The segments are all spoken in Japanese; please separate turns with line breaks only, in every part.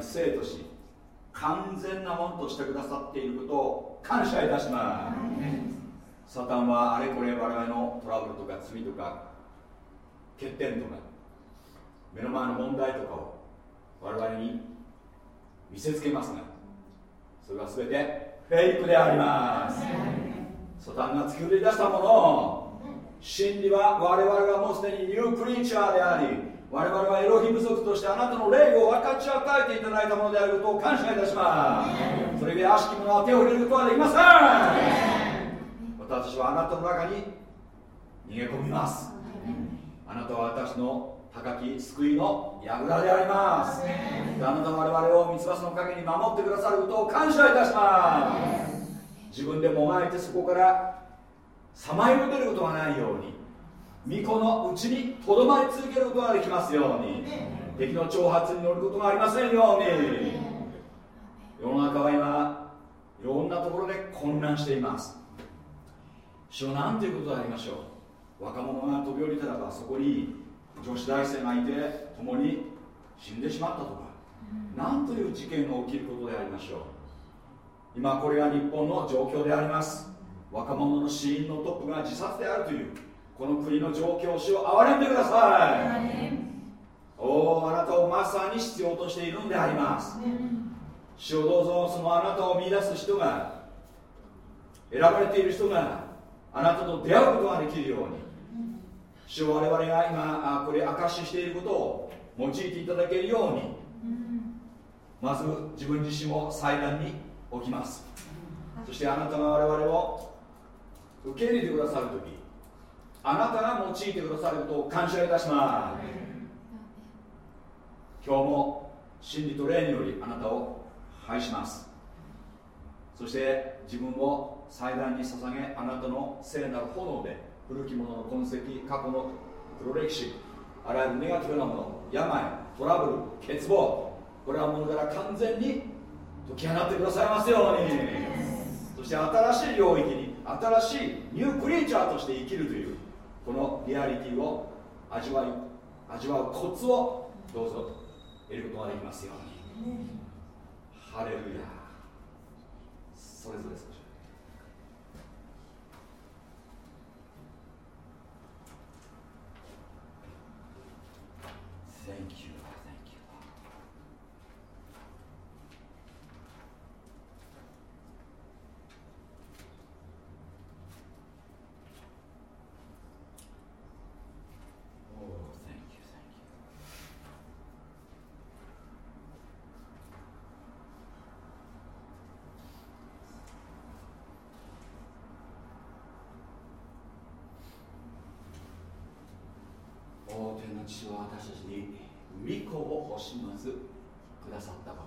に生とし完全なものとしてくださっていることを感謝いたします。サタンはあれこれ我々のトラブルとか罪とか欠点とか目の前の問題とかを我々に見せつけますがそれは全てフェイクであります。サタンが作り出したものを真理は我々はもうすでにニュークリーチャーであり我々はエロヒム族としてあなたの霊を分かち与えていただいたものであることを感謝いたします。それで悪しき者は手を入れることはできません。私はあなたの中に逃げ込みます。あなたは私の高き救いの櫓であります。あなたは我々を三つ葉の陰に守ってくださることを感謝いたします。自分でもがいてそこからさまよい出ることがないように巫女のうちにとどまり続けることができますように。敵の挑発に乗ることがありませんように。世の中は今いろんなところで混乱しています。主は何ということでありましょう？若者が飛び降りたらばそこに女子大生がいて共に死んでしまったとか。何という事件が起きることでありましょう？今これが日本の状況であります。若者の死因のトップが自殺であるというこの国の状況を主を憐れんでください。おおあなたをまさに必要としているんであります。主をどうぞそのあなたを見出す人が選ばれている人があなたと出会うことができるように。主を我々が今これ証ししていることを用いていただけるように。まず自分自身を祭壇に置きます。そしてあなたが我々を受け入れてくださる時あなたが用いてくださることを感謝いたします。今日も真理と霊によりあなたを拝します。そして自分を祭壇に捧げあなたの聖なる炎で古き者の痕跡過去の黒歴史あらゆるネガティブなもの病トラブル欠乏これはものから完全に解き放ってくださいますように。そして新しい領域に新しいニュークリーチャーとして生きるというこのリアリティを味わい味わうコツをどうぞ得ることができますように。ハレルヤ。それぞれ少し。Thank you, thank you. おお thank you, thank you. お天の父は私たちに御子を惜しまずくださったこ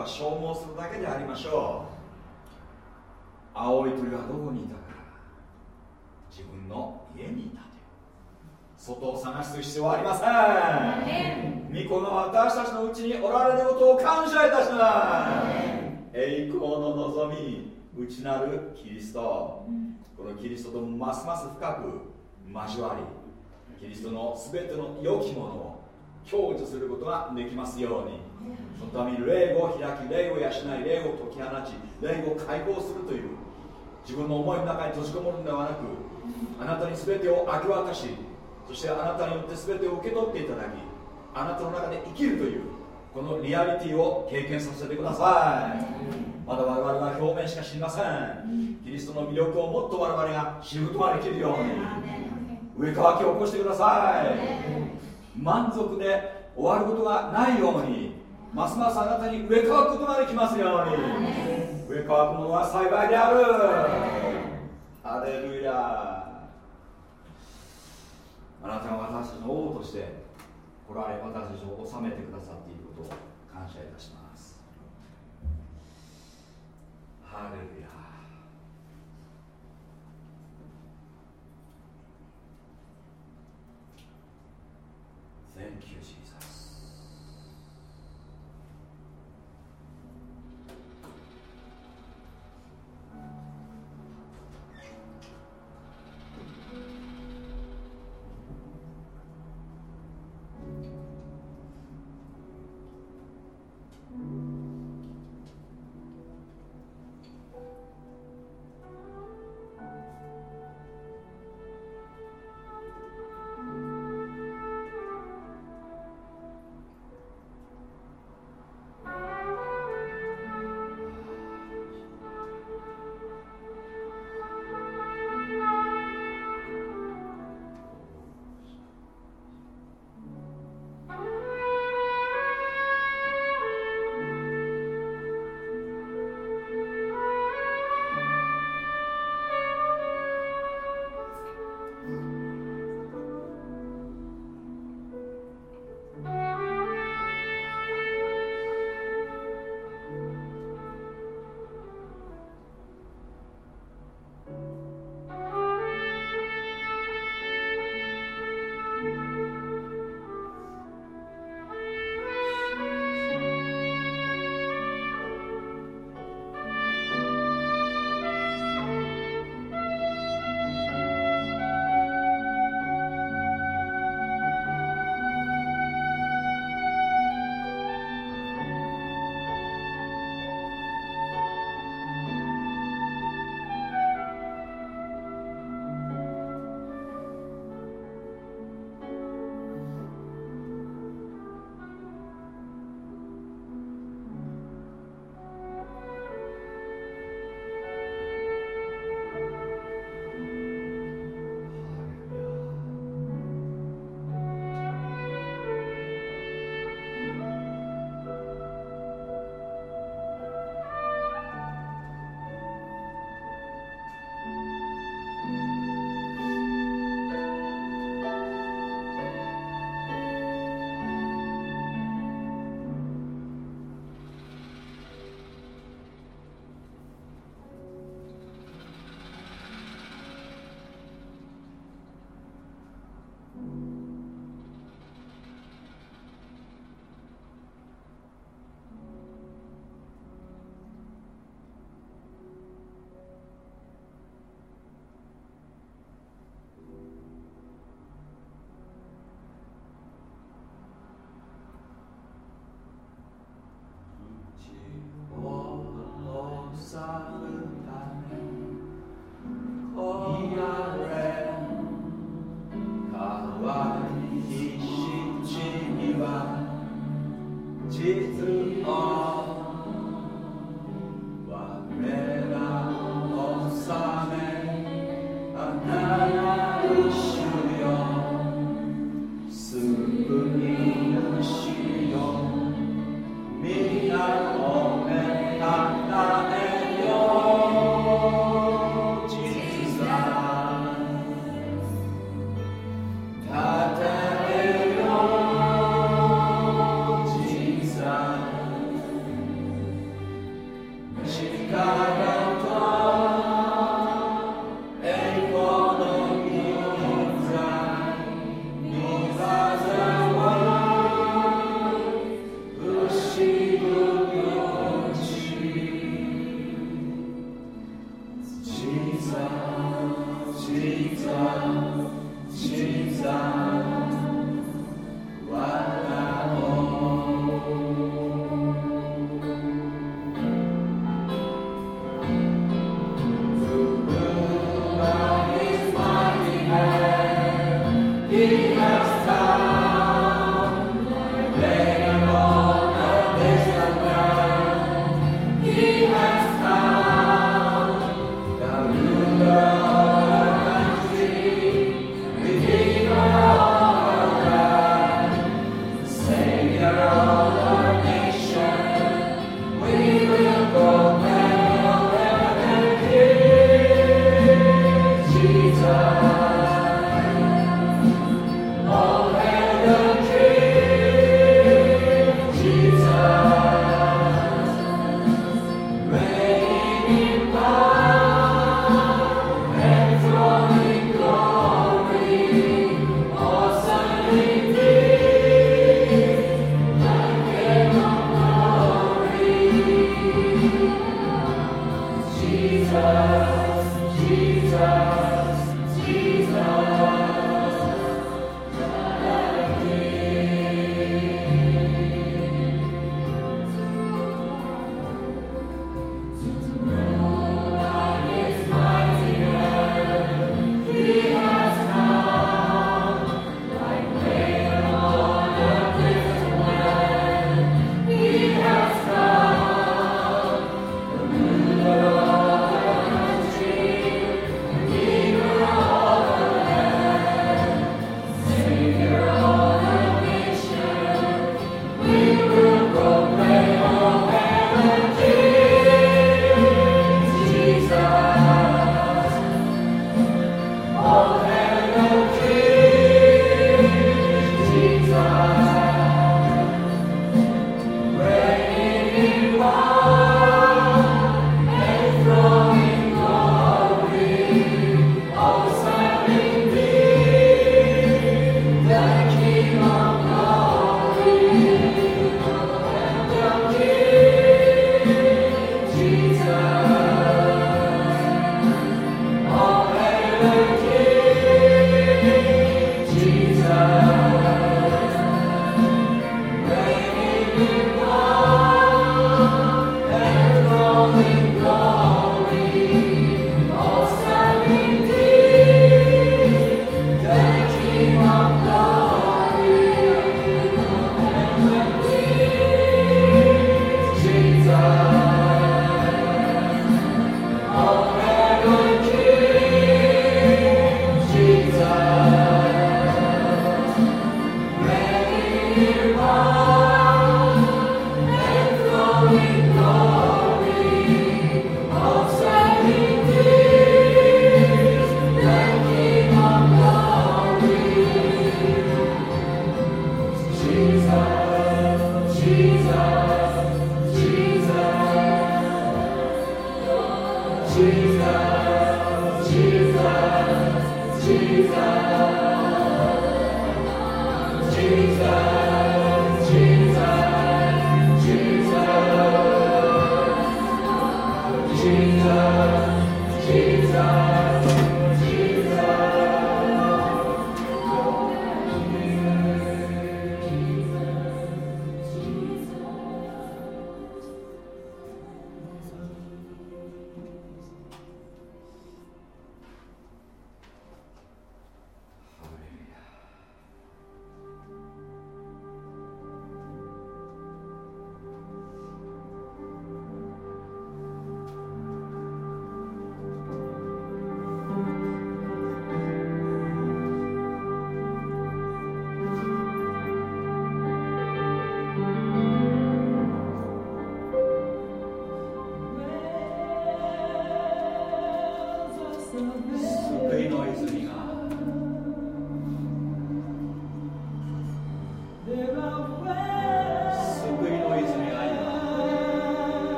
ば消耗するだけでありましょう。青い鳥はどこにいたか自分の家にいた外を探す必要はありません。巫女の私たちのうちにおられることを感謝いたします。栄光の望み内なるキリスト。このキリストとますます深く交わりキリストの全ての良きものを享受することができますように。そのために霊を開き霊を養い霊を解き放ち霊を解放するという自分の思いの中に閉じこもるのではなくあなたに全てを明け渡しそしてあなたによって全てを受け取っていただきあなたの中で生きるというこのリアリティを経験させてください。まだ我々は表面しか知りません。キリストの魅力をもっと我々が知ることができるように上乾きを起こしてください。満足で終わることがないようにますますあなたに上乾くことができますように。上乾くものは幸いである。アレルヤ。あなたが私たちの王として来られ私たちを治めてくださっていることを感謝いたします。ハレルヤ。Thank you, Jesus.「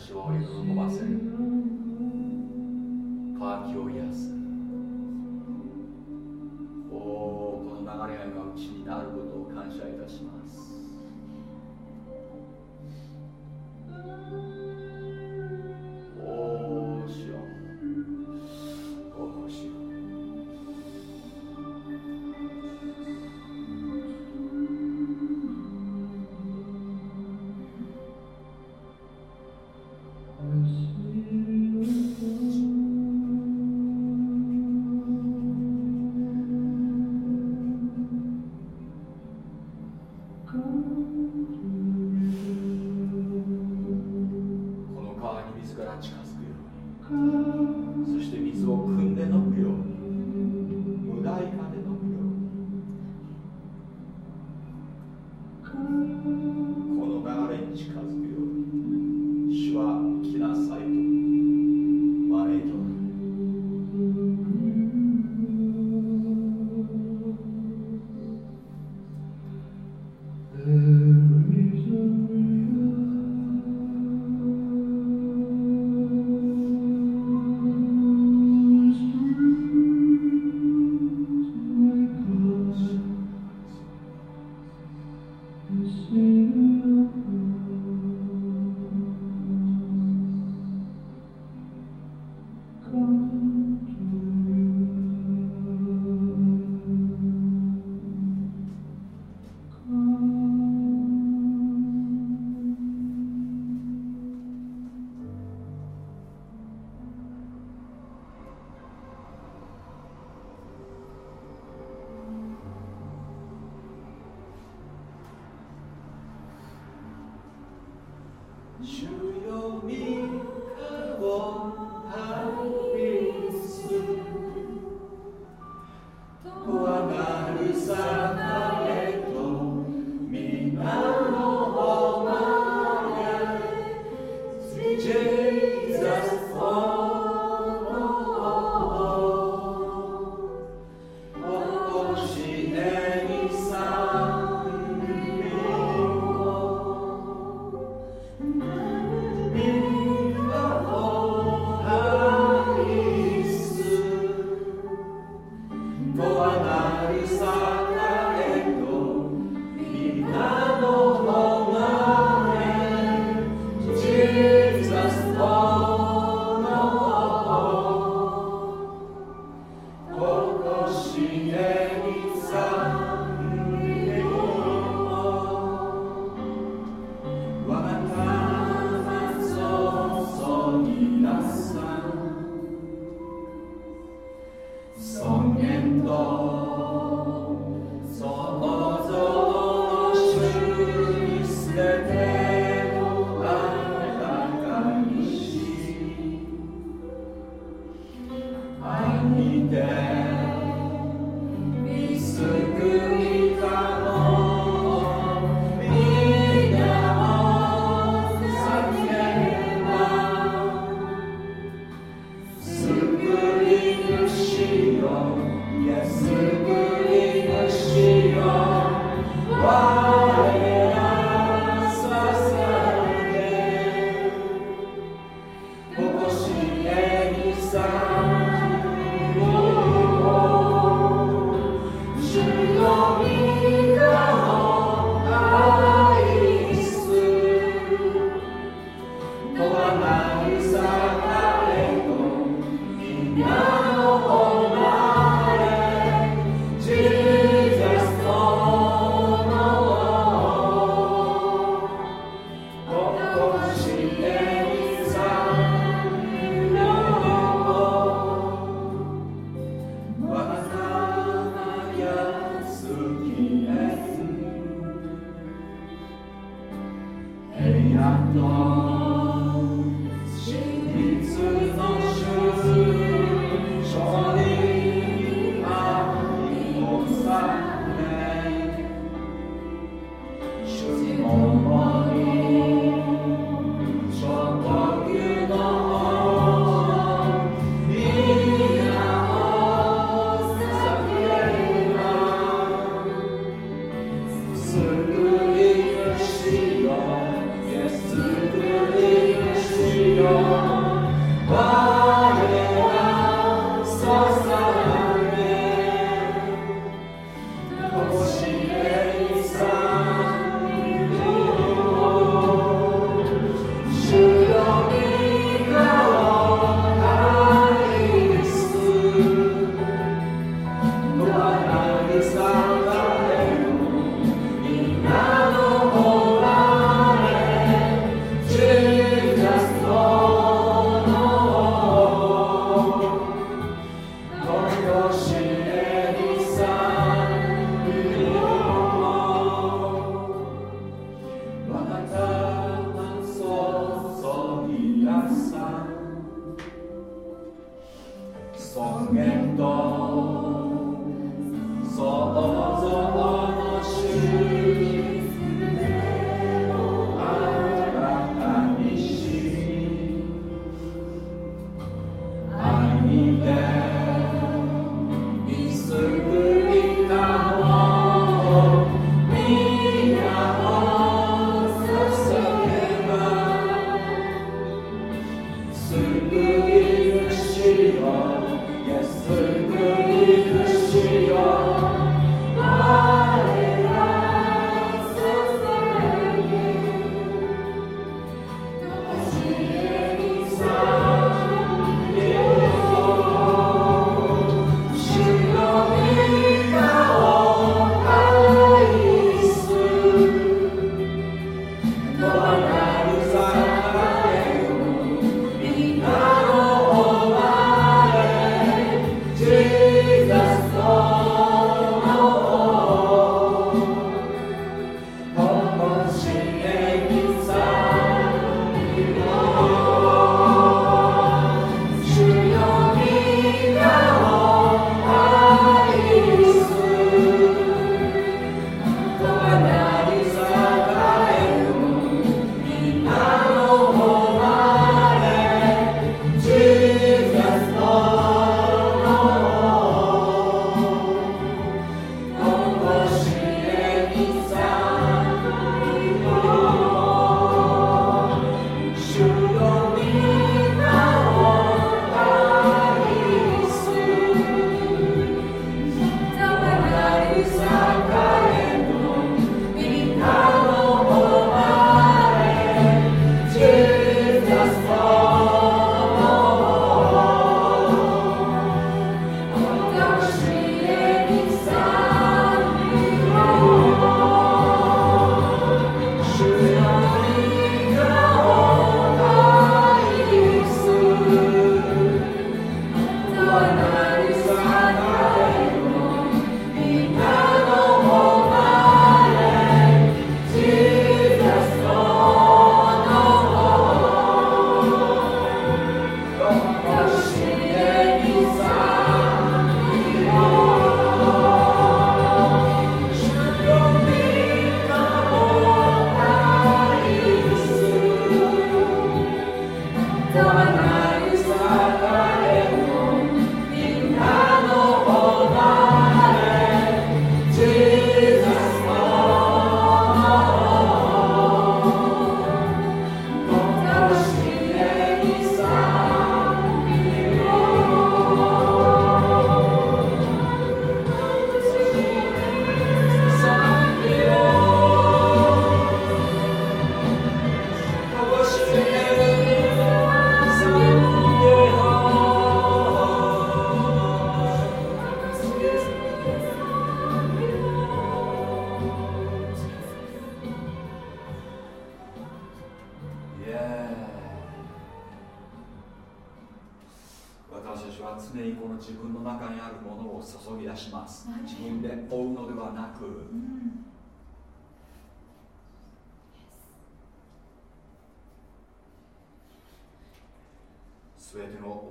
私を喜ばせる。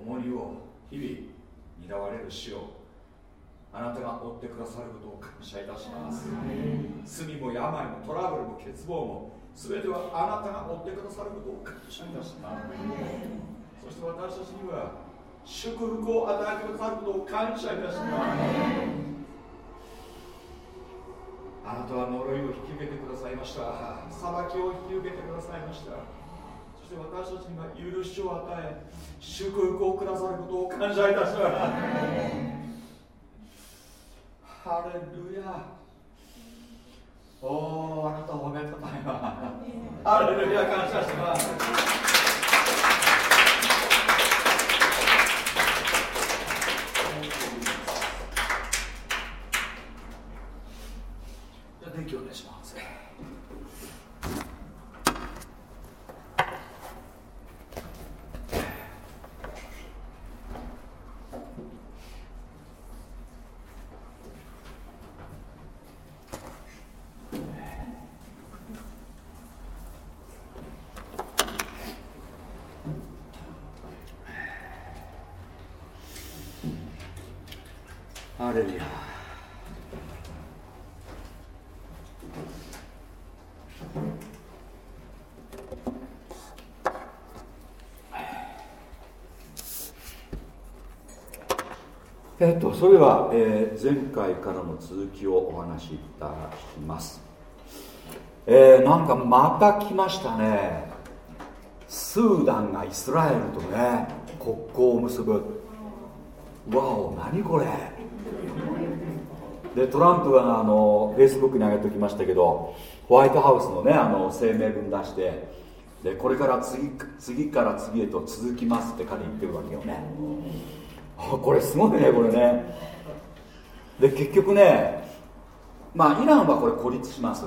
重荷を日々担われる死をあなたが追ってくださることを感謝いたします罪も病もトラブルも欠乏も全てはあなたが追ってくださることを感謝いたしますそして私たちには祝福を与えてくださることを感謝いたしますあなたは呪いを引き受けてくださいました裁きを引き受けてくださいました。して私たちには許しを与え祝福をくださることを感謝いたします。ハレルヤ。おおあなたを褒めたたえますハレルヤ感謝します電気お願いしますハレルヤえっと、それでは、えー、前回からの続きをお話しいただきます、えー、なんかまた来ましたね。スーダンがイスラエルとね国交を結ぶ。わお何これ。でトランプがあのフェイスブックに上げておきましたけどホワイトハウスのねあの声明文出してでこれから次次から次へと続きますって彼言ってるわけよね。これすごいねこれね。で結局ねまあイランはこれ孤立します。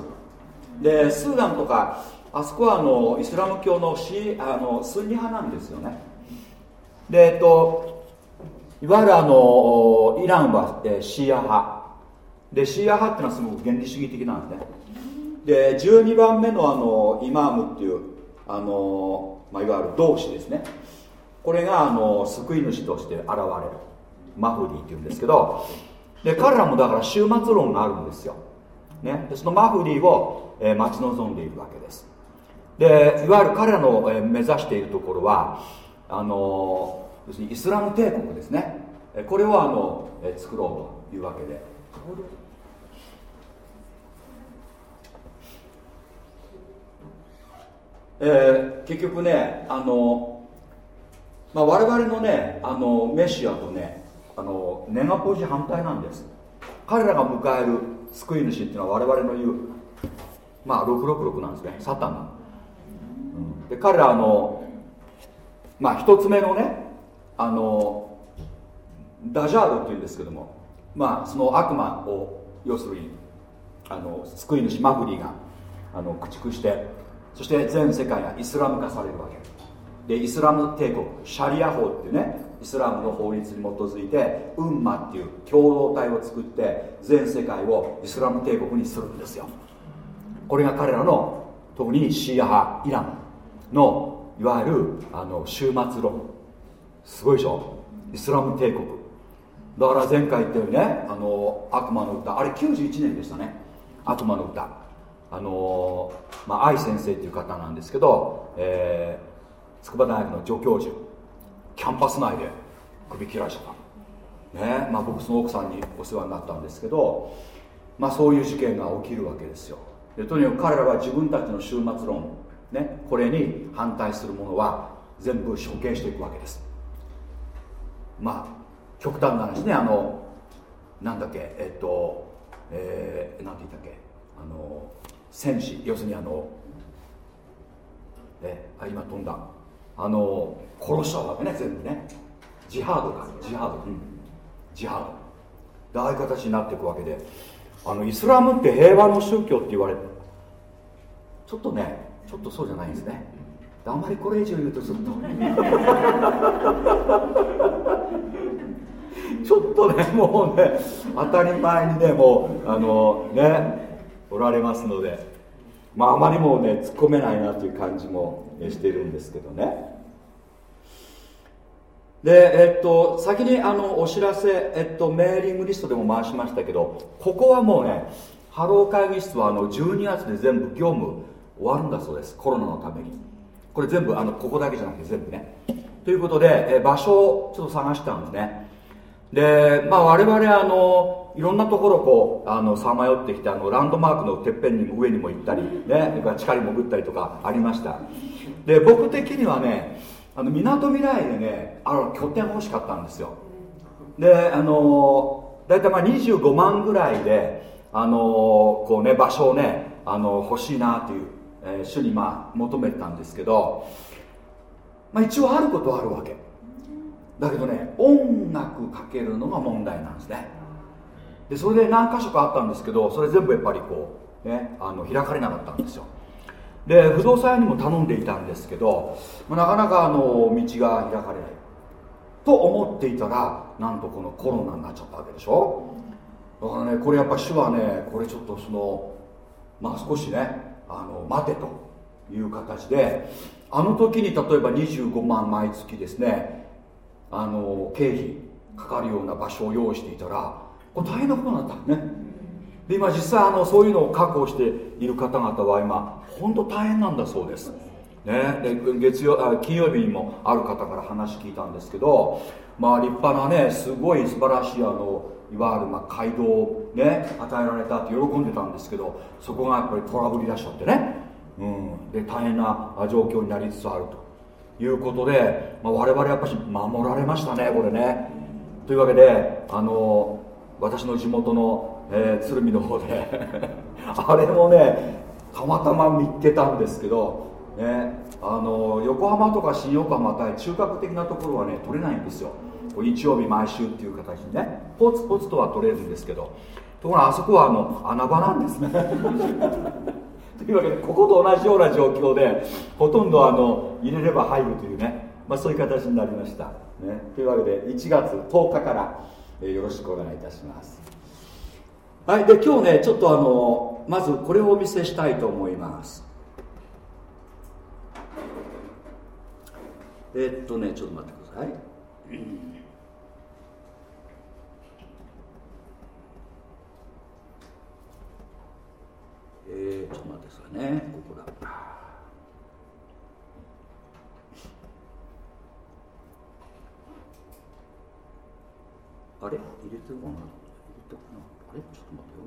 でスーダンとかあそこはあのイスラム教のシあのスンニ派なんですよね。でえっといわゆるあのイランは、えシーア派。でシーア派っていうのはすごく原理主義的なんですね。で12番目のあのイマームっていうあの、まあ、いわゆる同志ですね。これがあの救い主として現れる。マフディっていうんですけど。で彼らもだから終末論があるんですよ、ね、そのマフディを、えー、待ち望んでいるわけです。でいわゆる彼らの、えー、目指しているところはあの要するにイスラム帝国ですね。これをあの、えー、作ろうというわけで。えー、結局ねあのまあ、我々のねあのメシアとねあのネガポジ反対なんです。彼らが迎える救い主っていうのは我々の言うまあ666なんですね。サタンが、うん、で彼らあのまあ一つ目のねあのダジャードっていうんですけどもまあその悪魔を要するにあの救い主マフリーがあの駆逐してそして全世界がイスラム化されるわけ。でイスラム帝国シャリア法っていうねイスラムの法律に基づいてウンマっていう共同体を作って全世界をイスラム帝国にするんですよ。これが彼らの特にシーア派イランのいわゆるあの終末論。すごいでしょ？イスラム帝国。だから前回言ったようにねあの悪魔の歌。あれ91年でしたね。悪魔の歌。あのまあ愛先生っていう方なんですけど、えー筑波大学の助教授キャンパス内で首切られちゃった。ねまあ僕その奥さんにお世話になったんですけどまあそういう事件が起きるわけですよ。でとにかく彼らは自分たちの終末論ねこれに反対するものは全部処刑していくわけです。まあ極端な話ねあのなんだっけえっとえー、なんて言ったっけあの戦士要するにあのえあ今飛んだ。あの殺しちゃうわけね全部ね。ジハードか。ジハード、うん、ジハード。ああいう形になっていくわけで。あのイスラムって平和の宗教って言われちょっとねちょっとそうじゃないんですね。あんまりこれ以上言うとちょっと。とねもうね当たり前にねもうあのねおられますのでまああまりもね突っ込めないなという感じもしているんですけどね。でえっと先にあのお知らせ、えっと、メーリングリストでも回しましたけどここはもうねハロー会議室はあの12月で全部業務終わるんだそうです。コロナのために。これ全部あのここだけじゃなくて全部ね。ということで、え場所をちょっと探したんですね。で、まあ、我々あのいろんなところこうあのさまよってきてあのランドマークのてっぺんにも上にも行ったり、ね、地下に潜ったりとかありました。で僕的にはねあの港未来でねあの拠点欲しかったんですよ。であの大体まあ25万ぐらいであのこうね場所をねあの欲しいなという、えー、主にまあ求めてたんですけど、まあ、一応あることはあるわけ。だけどね音楽かけるのが問題なんですね。でそれで何箇所かあったんですけどそれ全部やっぱりこうねあの開かれなかったんですよ。で不動産屋にも頼んでいたんですけどなかなかあの道が開かれない。と思っていたらなんとこのコロナになっちゃったわけでしょ。だからねこれやっぱ主はねこれちょっとそのまあ少しねあの待てという形であの時に例えば25万毎月ですねあの経費かかるような場所を用意していたらこれ大変なことになった。ね。で今実際あのそういうのを確保している方々は今本当大変なんだそうです。ね、で月曜あ金曜日にもある方から話聞いたんですけど、まあ、立派なねすごい素晴らしいあのいわゆるまあ街道をね与えられたって喜んでたんですけどそこがやっぱりトラブり出しちゃってね、うん、で大変な状況になりつつあると。いうことで、まあ、我々やっぱし守られましたねこれね。というわけであの私の地元の、えー、鶴見の方で。あれもねたまたま見つけたんですけど、ね、あの横浜とか新横浜対中核的なところはね取れないんですよ。日曜日毎週っていう形にね。ポツポツとは取れるんですけど。ところがあそこはあの穴場なんですね。というわけでここと同じような状況でほとんどあの入れれば入るというね、まあ、そういう形になりました、ね、というわけで1月10日から、よろしくお願いいたします。はいで今日ねちょっとあのまずこれをお見せしたいと思います。え、っとねちょっと待ってください、えー、ちょっと待ってくださいねここだ。あれ？入れてるかな？れちょっと待ってよ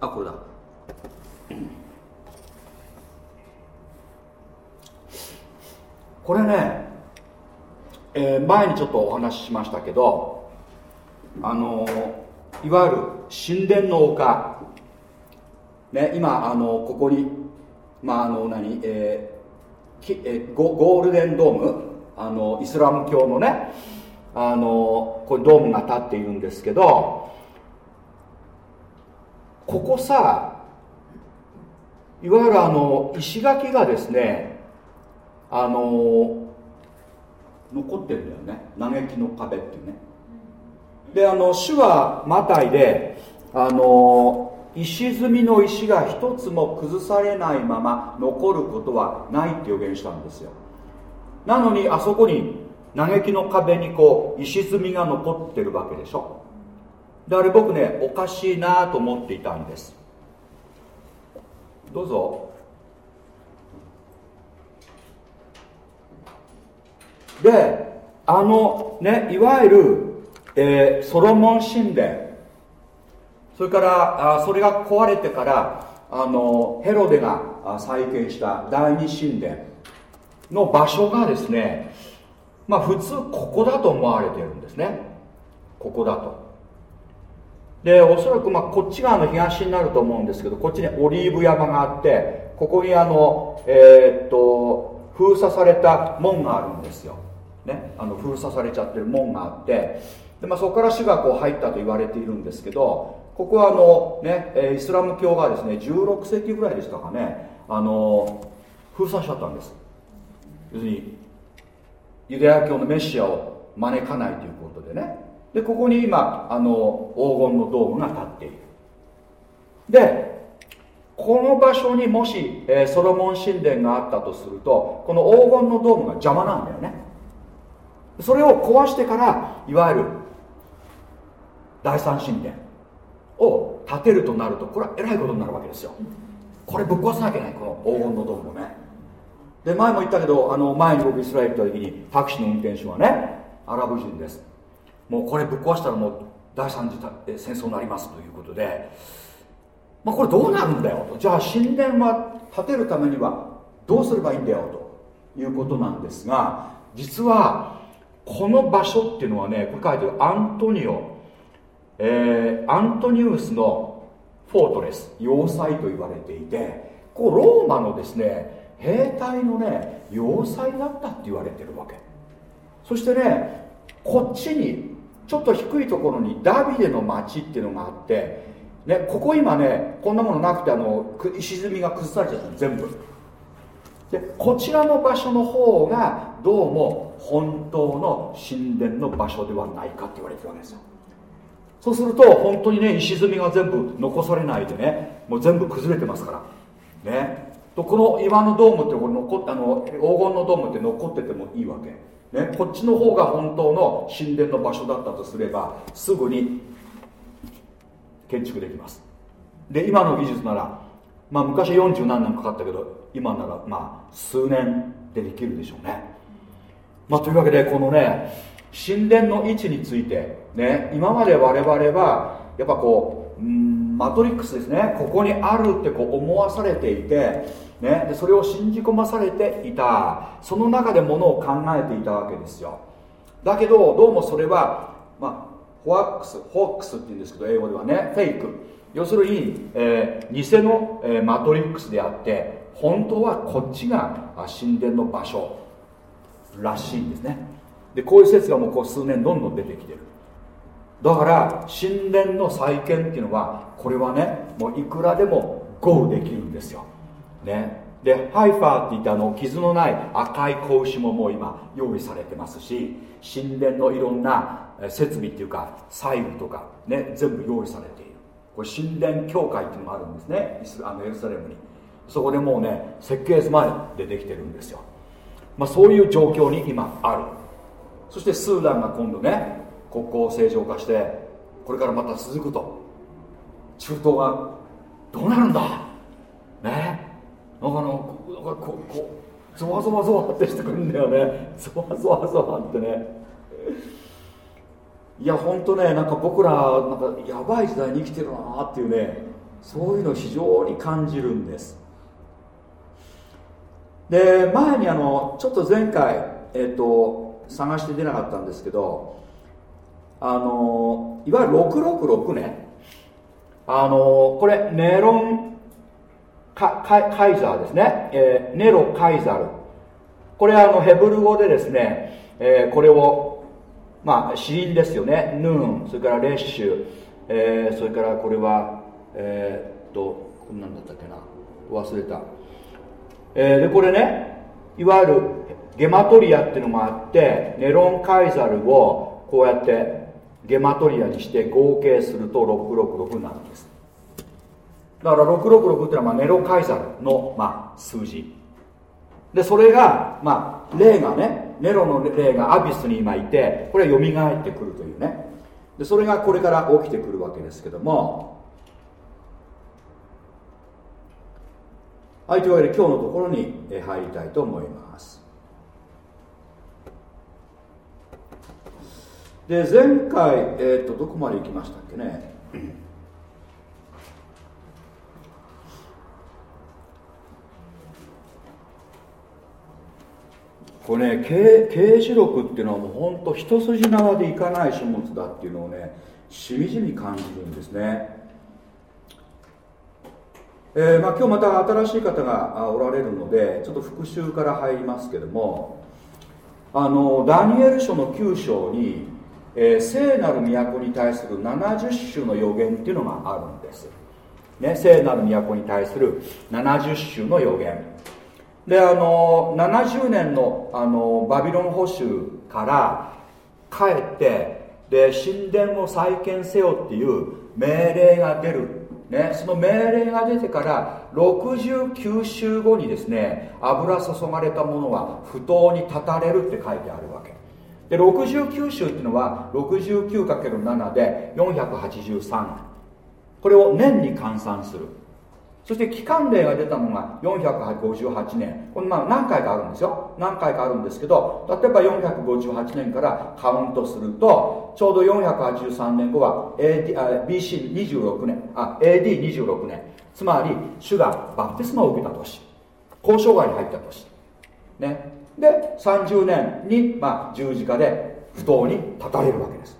あこれだ。これね、えー、前にちょっとお話ししましたけどあのいわゆる神殿の丘。ね今あのここにまああの何？えーきえー、ゴゴールデンドーム？あのイスラム教のねあのこれドームが立っているんですけどここさいわゆるあの石垣がですねあの残ってるんだよね。嘆きの壁っていうね。であの主はマタイであの石積みの石が一つも崩されないまま残ることはないって予言したんですよ。なのにあそこに嘆きの壁にこう石積みが残ってるわけでしょ。であれ僕ねおかしいなと思っていたんです。どうぞ。であのねいわゆる、えー、ソロモン神殿。それからあそれが壊れてからあのヘロデが再建した第二神殿。の場所がですねまあ普通ここだと思われてるんですね。ここだと。でおそらくまあこっち側の東になると思うんですけどこっちにオリーブ山があってここにあのえー、っと封鎖された門があるんですよ、ね、あの封鎖されちゃってる門があってで、まあ、そこから主がこう入ったと言われているんですけどここはあの、ね、イスラム教がですね16世紀ぐらいでしたかねあの封鎖しちゃったんです。要するにユダヤ教のメシアを招かないということでね。でここに今あの黄金のドームが立っている。でこの場所にもし、えー、ソロモン神殿があったとするとこの黄金のドームが邪魔なんだよね。それを壊してからいわゆる第三神殿を建てるとなるとこれはえらいことになるわけですよ。これぶっ壊さなきゃいけないこの黄金のドームをね。で前も言ったけどあの前に僕イスラエル行った時にタクシーの運転手はねアラブ人です。もうこれぶっ壊したらもう第三次戦争になりますということで、まあ、これどうなるんだよと。じゃあ神殿は建てるためにはどうすればいいんだよということなんですが実はこの場所っていうのはねこれ書いてるアントニオ、えー、アントニウスのフォートレス要塞と言われていてこうローマのですね兵隊のね要塞だったって言われてるわけ。そしてねこっちにちょっと低いところにダビデの町っていうのがあって、ね、ここ今ねこんなものなくてあの石積みが崩されちゃった全部。でこちらの場所の方がどうも本当の神殿の場所ではないかって言われてるわけですよ。そうすると本当にね石積みが全部残されないでねもう全部崩れてますから。ね。この岩のドームってこれ残っあの黄金のドームって残っててもいいわけ。ね、こっちの方が本当の神殿の場所だったとすればすぐに建築できます。で今の技術なら、まあ、昔40何年かかったけど今ならまあ数年でできるでしょうね、まあ、というわけでこのね神殿の位置についてね今まで我々はやっぱこううんマトリックスですね。ここにあるってこう思わされていてね、でそれを信じ込まされていた。その中でものを考えていたわけですよ。だけどどうもそれは、まあ、ホワックスホックスって言うんですけど英語ではね。フェイク。要するに、えー、偽の、えー、マトリックスであって本当はこっちが神殿の場所らしいんですね。でこういう説がもうこう数年どんどん出てきてる。だから神殿の再建っていうのはこれはねもういくらでもゴールできるんですよ。ね。でハイファーって言ってあの傷のない赤い子牛ももう今用意されてますし神殿のいろんな設備っていうか細部とかね全部用意されている。これ神殿教会っていうのがあるんですね。イスあのエルサレムに。そこでもうね設計図まで出てきてるんですよ、まあ、そういう状況に今ある。そしてスーダンが今度ね国交を正常化してこれからまた続くと。中東がどうなるんだ？ね。なんかあのなんかここゾワゾワゾワってしてくるんだよね。ゾワゾワゾワってね。いや本当ねなんか僕らなんかやばい時代に生きてるなっていうねそういうのを非常に感じるんです。で前にあのちょっと前回えっ、と探して出なかったんですけどあのいわゆる666ね。あのこれネロンカカイザーですね、えー、ネロ・カイザル。これはあのヘブル語でですね、えー、これをまあ死因ですよね。ヌーン。それからレッシュ、えー、それからこれはえー、っとこんなんだったっけな。忘れた、えー、でこれねいわゆるゲマトリアっていうのがあってネロン・カイザルをこうやってゲマトリアにして合計すると666なんです。だから666っていうのはまあネロカイザルのまあ数字。でそれがまあ霊がねネロの霊がアビスに今いてこれは蘇ってくるというね。でそれがこれから起きてくるわけですけども。はいというわけで今日のところに入りたいと思います。で前回、えーとどこまで行きましたっけね。これね刑事録っていうのはもう本当一筋縄でいかない書物だっていうのをねしみじみ感じるんですね、えー、まあ、今日また新しい方がおられるのでちょっと復習から入りますけどもあのダニエル書の9章に、えー、聖なる都に対する70種の予言っていうのがあるんです、ね、聖なる都に対する70種の予言。であの70年のあのバビロン保守から帰ってで神殿を再建せよっていう命令が出る、ね、その命令が出てから69週後にですね油注がれたものは不当に立たれるって書いてあるわけ。で69週っていうのは 69×7 で483これを年に換算する。そして期間例が出たのが458年。これまあ何回かあるんですよ。何回かあるんですけど例えば458年からカウントするとちょうど483年後は AD BC26 年。あ AD26 年。つまり主がバプテスマを受けた年。交渉外に入った年。ね。で30年に、まあ、十字架で不当に立たれるわけです。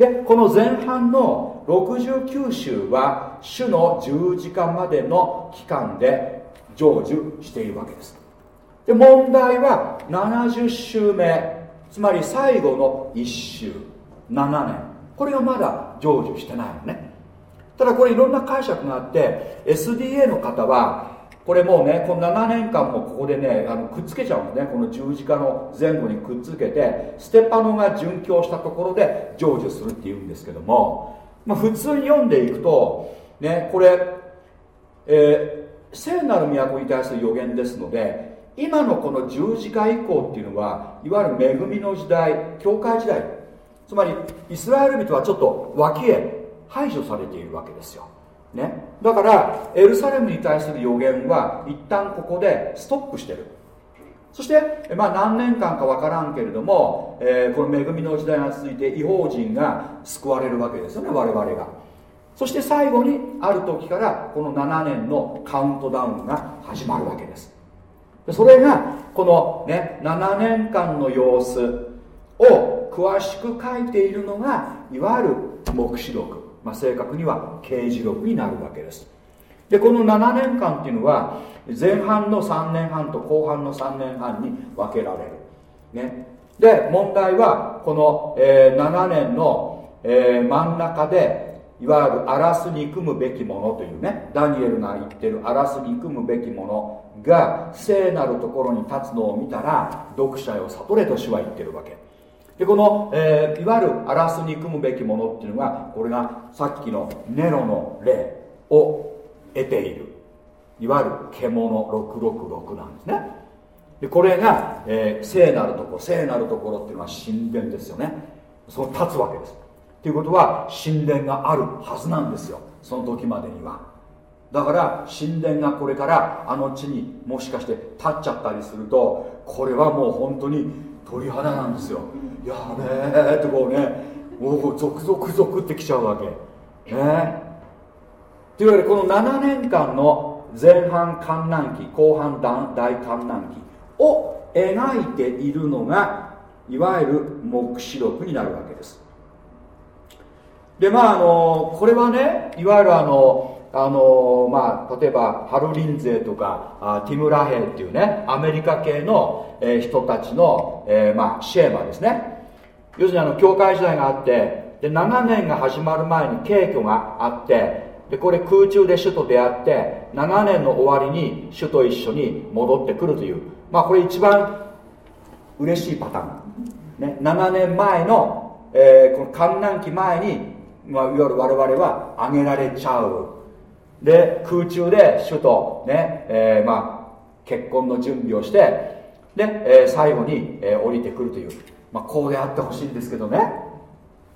でこの前半の69週は主の十字架までの期間で成就しているわけです。で問題は70週目つまり最後の1週7年。これがまだ成就してないのね。ただこれいろんな解釈があって SDA の方はこれもうねこの7年間もここでねあのくっつけちゃうんですね。この十字架の前後にくっつけてステパノが殉教したところで成就するっていうんですけども、まあ、普通に読んでいくとねこれ、えー、聖なる都に対する予言ですので今のこの十字架以降っていうのはいわゆる恵みの時代教会時代つまりイスラエル人はちょっと脇へ排除されているわけですよ。ね、だからエルサレムに対する予言は一旦ここでストップしてる。そして、まあ、何年間か分からんけれども、えー、この恵みの時代が続いて違法人が救われるわけですよね我々が。そして最後にある時からこの7年のカウントダウンが始まるわけです。それがこの、ね、7年間の様子を詳しく書いているのがいわゆる黙示録。まあ、正確には刑事録になるわけです。でこの7年間っていうのは前半の3年半と後半の3年半に分けられる、ね、で問題はこの、えー、7年の、えー、真ん中でいわゆる荒らす憎むべきものというねダニエルが言ってる荒らす憎むべきものが聖なるところに立つのを見たら読者よ悟れと主は言ってるわけ。でこの、えー、いわゆる荒らす憎むべきものっていうのがこれがさっきのネロの霊を得ている。いわゆる獣666なんですね。でこれが、えー、聖なるところ聖なるところっていうのは神殿ですよね。その立つわけです。ということは神殿があるはずなんですよ。その時までには。だから神殿がこれからあの地にもしかして立っちゃったりするとこれはもう本当に鳥肌なんですよ。やべえってこうねもう続々続ってきちゃうわけ。ね。というわけでこの7年間の前半観覧期後半大観覧期を描いているのがいわゆる黙示録になるわけです。でまああのこれはねいわゆるあのあのまあ、例えばハルリン勢とかあティム・ラヘイっていうねアメリカ系の、えー、人たちの、えー、まあ、シェーマーですね。要するにあの教会時代があってで7年が始まる前に景挙があってでこれ空中で主と出会って7年の終わりに主と一緒に戻ってくるという。まあこれ一番嬉しいパターン、ね、7年前の、えー、この観覧期前に、まあ、いわゆる我々は挙げられちゃう。で空中で主とね、えー、まあ結婚の準備をしてで、えー、最後に、えー、降りてくるという、まあ、こうであってほしいんですけどね。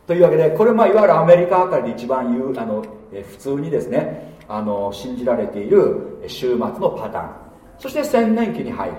というわけでこれまあいわゆるアメリカあたりで一番言うあの、えー、普通にですねあの信じられている週末のパターン。そして千年期に入る、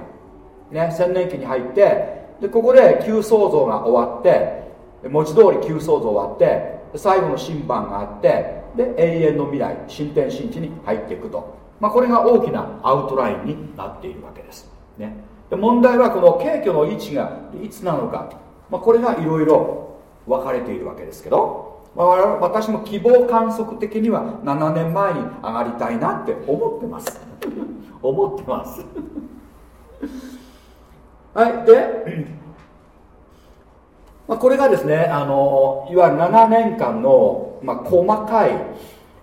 ね、千年期に入ってでここで旧創造が終わって文字通り旧創造終わって最後の審判があってで永遠の未来新天新地に入っていくと、まあ、これが大きなアウトラインになっているわけです、ね、で問題はこの景挙の位置がいつなのか、まあ、これがいろいろ分かれているわけですけど、まあ、私も希望観測的には7年前に上がりたいなって思ってます。思ってます。はい。でまあ、これがですねあのいわゆる7年間の、まあ、細かい、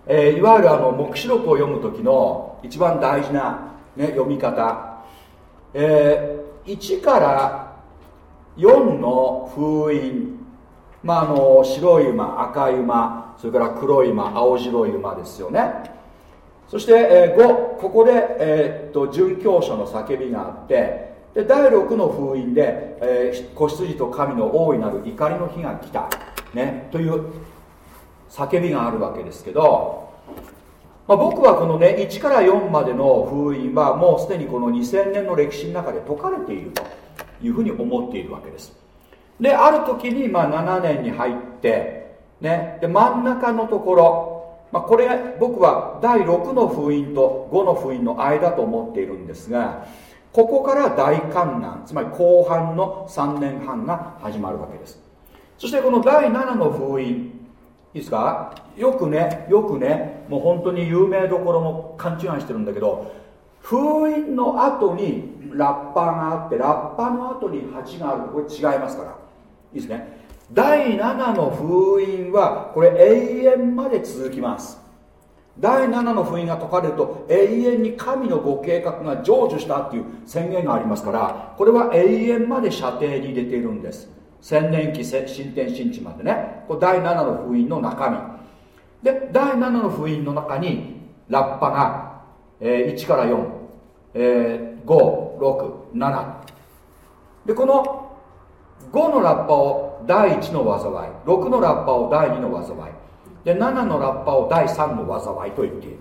えー、いわゆるあの黙示録を読む時の一番大事な、ね、読み方。えー、1から4の封印。まあ、あの白い馬赤い馬それから黒い馬青白い馬ですよね。そして、えー、5ここで、えー、っと准教書の叫びがあって。で第6の封印で、えー、子羊と神の大いなる怒りの日が来た、ね、という叫びがあるわけですけど、まあ、僕はこのね1から4までの封印はもうすでにこの2000年の歴史の中で解かれているというふうに思っているわけです。である時にまあ7年に入って、ね、で真ん中のところ、まあ、これ僕は第6の封印と5の封印の間と思っているんですがここから大観難つまり後半の3年半が始まるわけです。そしてこの第7の封印いいですか？よくねよくねもう本当に有名どころも勘違いしてるんだけど封印の後にラッパがあってラッパの後に鉢があるこれ違いますから。いいですね。第7の封印はこれ永遠まで続きます。第7の封印が解かれると永遠に神のご計画が成就したっていう宣言がありますからこれは永遠まで射程に入れているんです。千年期新天新地までねこれ第7の封印の中身。で第7の封印の中にラッパが、えー、1から4、えー、567でこの5のラッパを第1の災い6のラッパを第2の災いで7のラッパを第3の災いと言っている。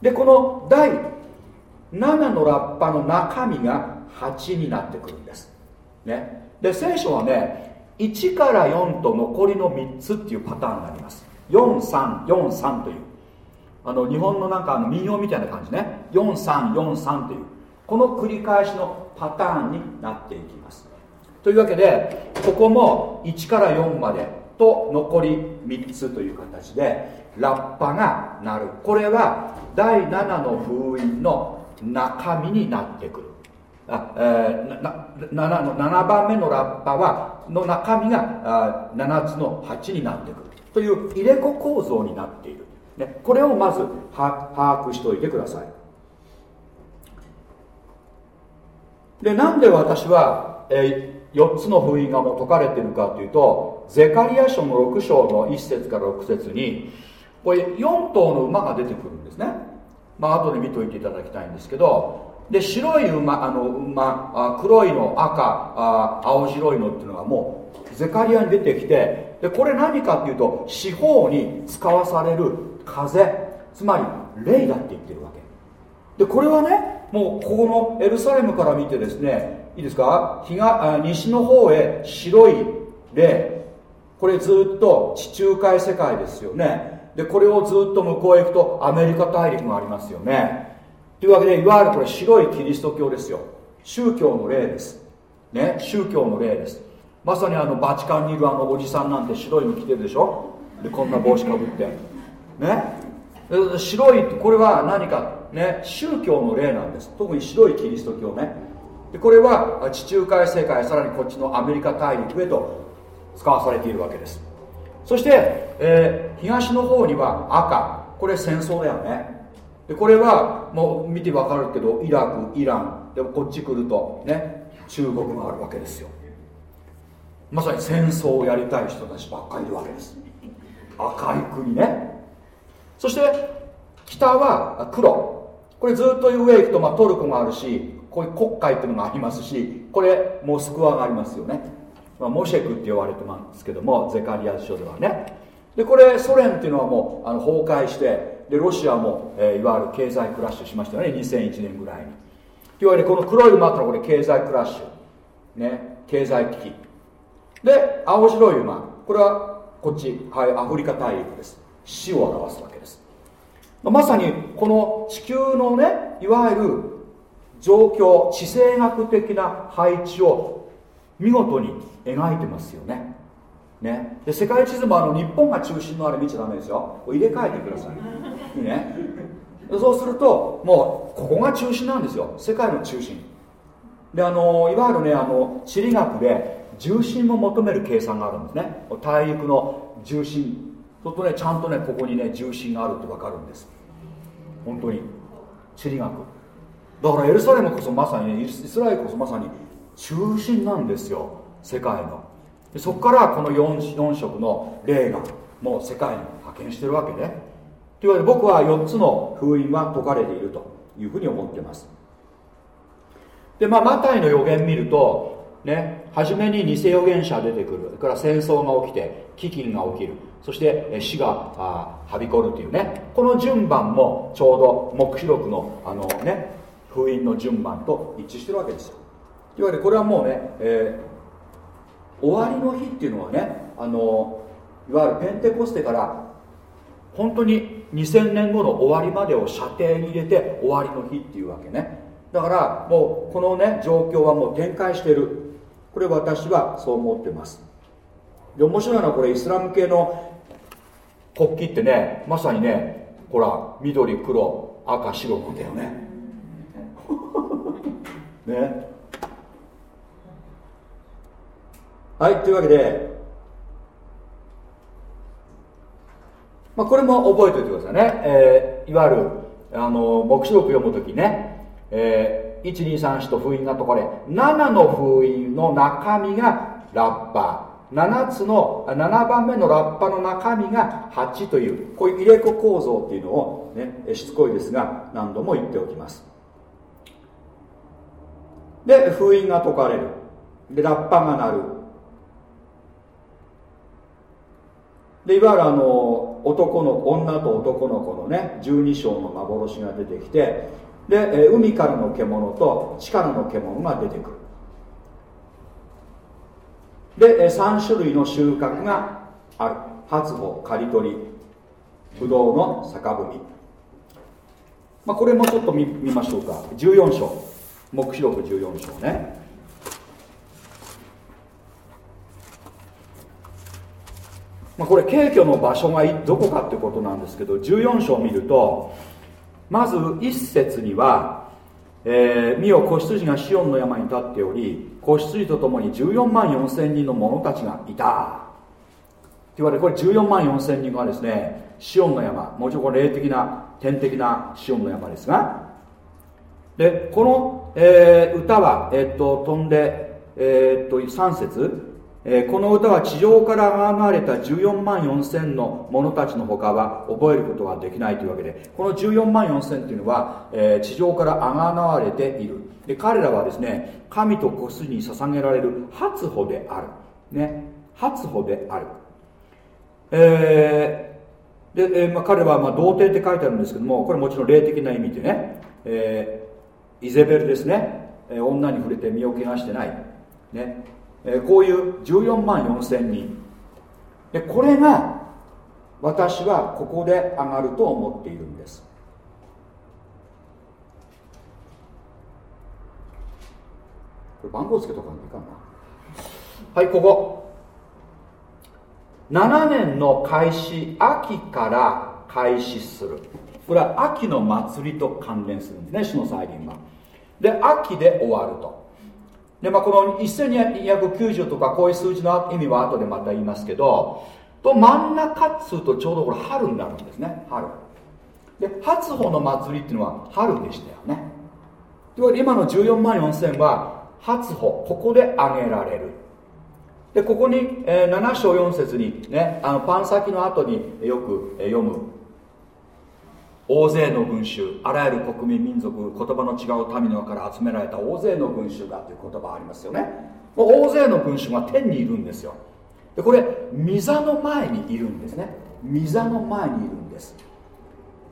でこの第7のラッパの中身が8になってくるんです、ね、で聖書はね1から4と残りの3つっていうパターンがあります。4343という。あの日本のなんかあの民謡みたいな感じね。4343という。この繰り返しのパターンになっていきます。というわけでここも1から4までと残り3つという形でラッパが鳴る。これは第7の封印の中身になってくる。あ、えー、7, 7番目のラッパはの中身があ7つの8になってくる。という入れ子構造になっている、ね、これをまず把握しておいてください。でなんで私は、えー、4つの封印がもう解かれているかというとゼカリア書の6章の1節から6節にこれ4頭の馬が出てくるんですね。まあ後で見といていただきたいんですけどで白い馬あの馬あ黒いの赤あ青白いのっていうのがもうゼカリアに出てきてでこれ何かっていうと四方に使わされる風つまり霊だって言ってるわけ。でこれはねもうここのエルサレムから見てですねいいですか？日が西の方へ白い霊。これずっと地中海世界ですよね。でこれをずっと向こうへ行くとアメリカ大陸がありますよね。というわけでいわゆるこれ白いキリスト教ですよ。宗教の霊です。ね宗教の霊です。まさにあのバチカンにいるあのおじさんなんて白いの着てるでしょ？でこんな帽子かぶって。ね？白いこれは何か？ね宗教の例なんです。特に白いキリスト教ね。でこれは地中海世界さらにこっちのアメリカ大陸へと使わされているわけです。そして、えー、東の方には赤。これ戦争だよね。でこれはもう見てわかるけどイラクイランでもこっち来るとね中国があるわけですよ。まさに戦争をやりたい人たちばっかりいるわけです。赤い国ね。そして北は黒。これずっと上行くと、まあ、トルコがあるしこういう国会っていうのがありますしこれモスクワがありますよね、まあ、モシェクって呼ばれてますけどもゼカリア書ではね。でこれソ連っていうのはもうあの崩壊してでロシアも、えー、いわゆる経済クラッシュしましたよね。2001年ぐらいに。というわけでこの黒い馬ってのはこれ経済クラッシュ。ね。経済危機。で青白い馬。これはこっち、はい、アフリカ大陸です。死を表すわけです。まさにこの地球のねいわゆる状況地政学的な配置を見事に描いてますよね。ね。で世界地図もあの日本が中心のあれ見ちゃダメですよ。入れ替えてください。いいねそうするともうここが中心なんですよ。世界の中心。であのいわゆるねあの地理学で重心を求める計算があるんですね。大陸の重心。そうするとねちゃんとねここにね重心があるって分かるんです。本当に。地理学。だからエルサレムこそまさに、ね、イスラエルこそまさに中心なんですよ。世界の。そこからこの 4, 4色の霊がもう世界に派遣してるわけね。というわけで僕は4つの封印は解かれているというふうに思ってます。でまあマタイの予言見るとね初めに偽預言者出てくる。それから戦争が起きて飢饉が起きる。そして死がはびこるというね。この順番もちょうど黙示録のあのね封印の順番と一致してるわけですよ。というわけでこれはもうね、え、終わりの日っていうのはねあのいわゆるペンテコステから本当に2000年後の終わりまでを射程に入れて終わりの日っていうわけね。だからもうこのね状況はもう展開している。これ私はそう思ってます。で面白いのはこれイスラム系の国旗ってねまさにねほら緑黒赤白なんだよね。ね。はいというわけでまあ、これも覚えておいてくださいね、えー、いわゆるあの黙示録読む時ね、えー、1234と封印が解かれ7の封印の中身がラッパー。7つの7番目のラッパの中身が8というこういう入れ子構造っていうのを、ね、しつこいですが何度も言っておきます。で封印が解かれる。でラッパが鳴る。でいわゆるあの男の女と男の子のね12章の幻が出てきてで海からの獣と地からの獣が出てくる。で3種類の収穫がある。初穂刈り取りぶどうの酒踏み、まあ、これもちょっと見見ましょうか。14章。黙示録14章ね。まあ、これ軽挙の場所がどこかってことなんですけど14章を見るとまず一節には「えー、見よ子羊がシオンの山に立っており子羊と共に14万4千人の者たちがいた」って言われこれ14万4千人がですねシオンの山。もちろん霊的な天的なシオンの山ですが。でこの、えー、歌は、え、っと飛んで、え、っと3節。えー、この歌は地上からあがわれた14万4千の者たちの他は覚えることができないというわけでこの14万4千というのは、えー、地上からあがわれている。で彼らはですね神と子羊に捧げられる初歩である。ね初歩である。えー、で、えーまあ、彼はまあ童貞って書いてあるんですけどもこれもちろん霊的な意味でね、えー、イゼベルですね、えー、女に触れて身を汚してない。ね。えこういう14万4千人。でこれが私はここで上がると思っているんです。これ番号つけとかないかな。はいここ。7年の開始秋から開始する。これは秋の祭りと関連するんですね主の再臨は。で秋で終わると。で、まあ、この1290とかこういう数字の意味は後でまた言いますけどと真ん中っつうとちょうどこれ春になるんですね。春。で初穂の祭りっていうのは春でしたよね。というわけで今の14万4000は初穂ここで挙げられる。でここに、えー、7章4節にねあのパン先の後によく、読む大勢の群衆あらゆる国民民族言葉の違う民のから集められた大勢の群衆がという言葉ありますよね。もう大勢の群衆が天にいるんですよ。でこれ御座の前にいるんですね。御座の前にいるんです。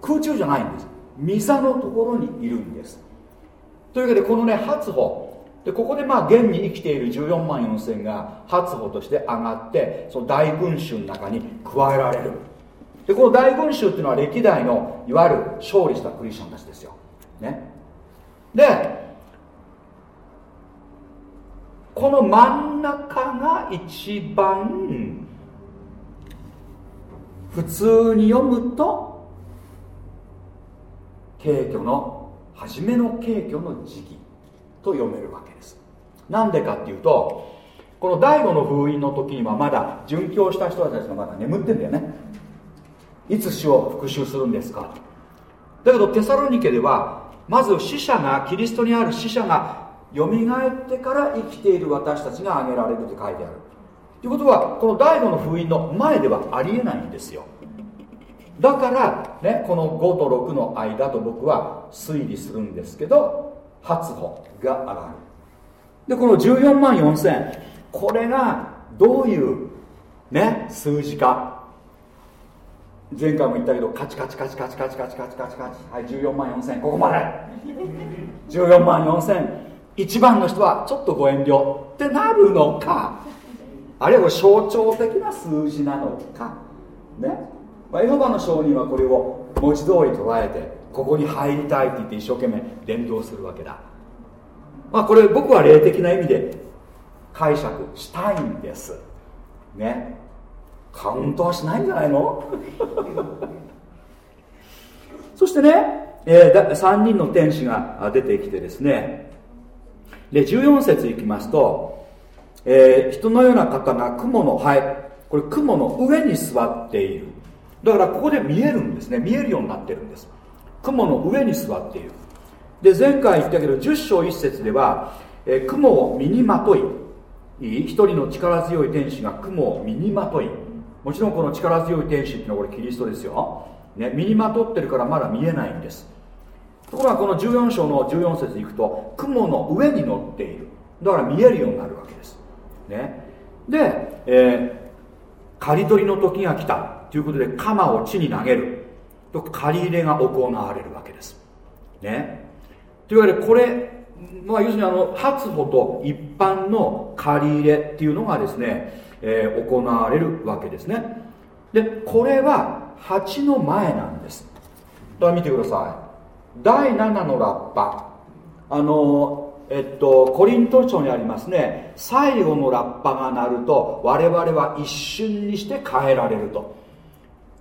空中じゃないんです。御座のところにいるんです。というわけでこのね初歩。でここでまあ現に生きている14万4000が初歩として上がってその大群衆の中に加えられる。でこの大群衆っていうのは歴代のいわゆる勝利したクリスチャンたちですよ、ね、でこの真ん中が一番普通に読むと軽挙の初めの軽挙の時期と読めるわけです。なんでかっていうとこの第五の封印の時にはまだ殉教した人たちがまだ眠ってんだよね。いつ死を復讐するんですか？だけどテサロニケではまず死者がキリストにある死者がよみがえってから生きている私たちが挙げられるって書いてある。ということはこの第5の封印の前ではありえないんですよ。だから、ね、この5と6の間と僕は推理するんですけど初歩が上がる。でこの14万4000これがどういうね数字か。前回も言ったけどカチカチカチカチカチカチカチカチ。カチはい14万4000ここまで。14万4000一番の人はちょっとご遠慮ってなるのか。あるいは象徴的な数字なのか。ね。まあ、エホバの証人はこれを文字通り捉えてここに入りたいって言って一生懸命伝道するわけだ。まあこれ僕は霊的な意味で解釈したいんです。ね。カウントはしないんじゃないの？そしてね、えー、3人の天使が出てきてですね。で14節いきますと、えー、人のような方が雲のはいこれ雲の上に座っている。だからここで見えるんですね。見えるようになってるんです。雲の上に座っている。で前回言ったけど10章1節では、えー、雲を身にまとい。一人の力強い天使が雲を身にまとい。もちろんこの力強い天使っていうのはこれキリストですよ、ね、身にまとってるからまだ見えないんです。ところがこの14章の14節に行くと雲の上に乗っている。だから見えるようになるわけです。ね。で、えー、刈り取りの時が来たということで鎌を地に投げる。と借り入れが行われるわけです。ね。というわけでこれ、まあ、要するにあの初歩と一般の借り入れっていうのがですね、えー、行われるわけですね。でこれは8の前なんです。だから見てください。第7のラッパ。あのえっと、コリント町にありますね。最後のラッパが鳴ると我々は一瞬にして変えられると。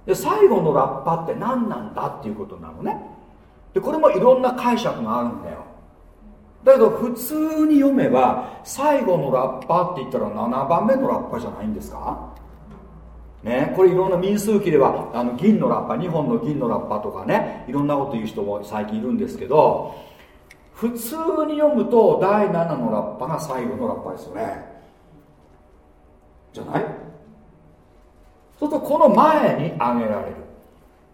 で最後のラッパって何なんだっていうことなのね。でこれもいろんな解釈があるんだよ。だけど普通に読めば最後のラッパーって言ったら7番目のラッパじゃないんですか？ね、これいろんな民数記ではあの銀のラッパ2本の銀のラッパとかねいろんなこと言う人も最近いるんですけど普通に読むと第7のラッパが最後のラッパですよね。じゃない？そうするとこの前に挙げられる。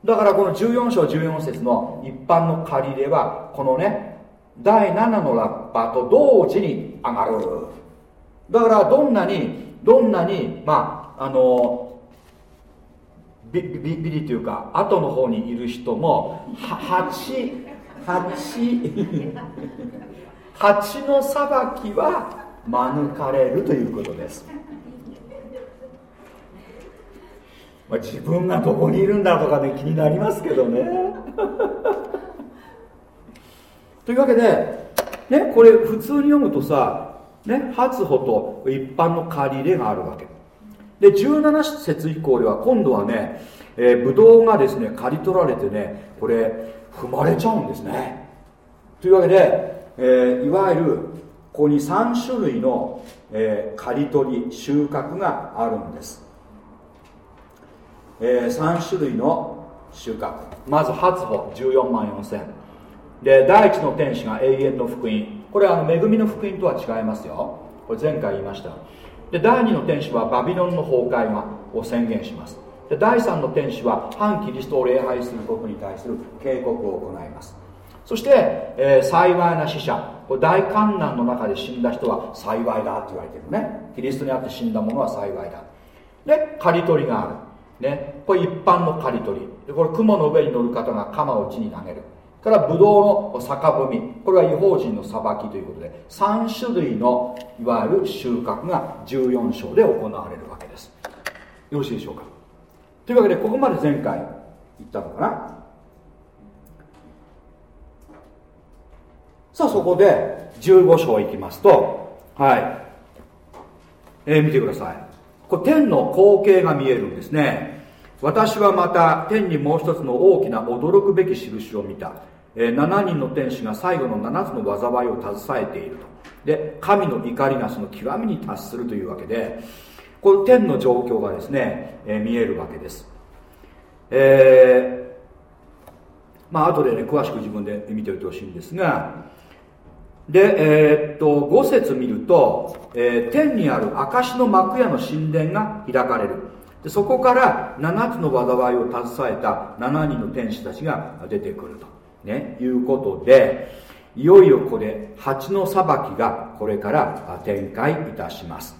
だからこの14章14節の一般の借り入れはこのね第7のラッパーと同時に上がる。だからどんなにどんなにまああのビビビリというか後の方にいる人も8 8 8の裁きは免れるということです。まあ、自分がどこにいるんだとかね気になりますけどね。というわけで、ね、これ普通に読むとさ、ね、初歩と一般の借り入れがあるわけ。で17節以降では今度はね、えー、ブドウがですね刈り取られてねこれ踏まれちゃうんですね。というわけで、えー、いわゆるここに3種類の、えー、刈り取り収穫があるんです。えー、3種類の収穫。まず初歩14万4000で第一の天使が永遠の福音。これはあの恵みの福音とは違いますよ。これ前回言いました。で第二の天使はバビロンの崩壊がを宣言します。で第三の天使は反キリストを礼拝することに対する警告を行います。そして、えー、幸いな死者これ大観難の中で死んだ人は幸いだって言われてるね。キリストにあって死んだ者は幸いだ。で刈り取りがある。ね、これ一般の刈り取り。でこれ雲の上に乗る方が鎌を地に投げる。からブドウの酒踏み。これは違法人の裁きということで3種類のいわゆる収穫が14章で行われるわけです。よろしいでしょうか。というわけでここまで前回言ったのかな。さあそこで15章いきますとはい、えー、見てください。これ天の光景が見えるんですね。私はまた天にもう一つの大きな驚くべき印を見た、えー、7人の天使が最後の7つの災いを携えていると。で神の怒りがその極みに達するというわけでこの天の状況がですね、えー、見えるわけです、えー、まあ後でね詳しく自分で見ておいてほしいんですがで、えー、っと5節見ると、えー、天にある証の幕屋の神殿が開かれる。でそこから7つの災いを携えた7人の天使たちが出てくると、ね、いうことでいよいよここで蜂の裁きがこれから展開いたします。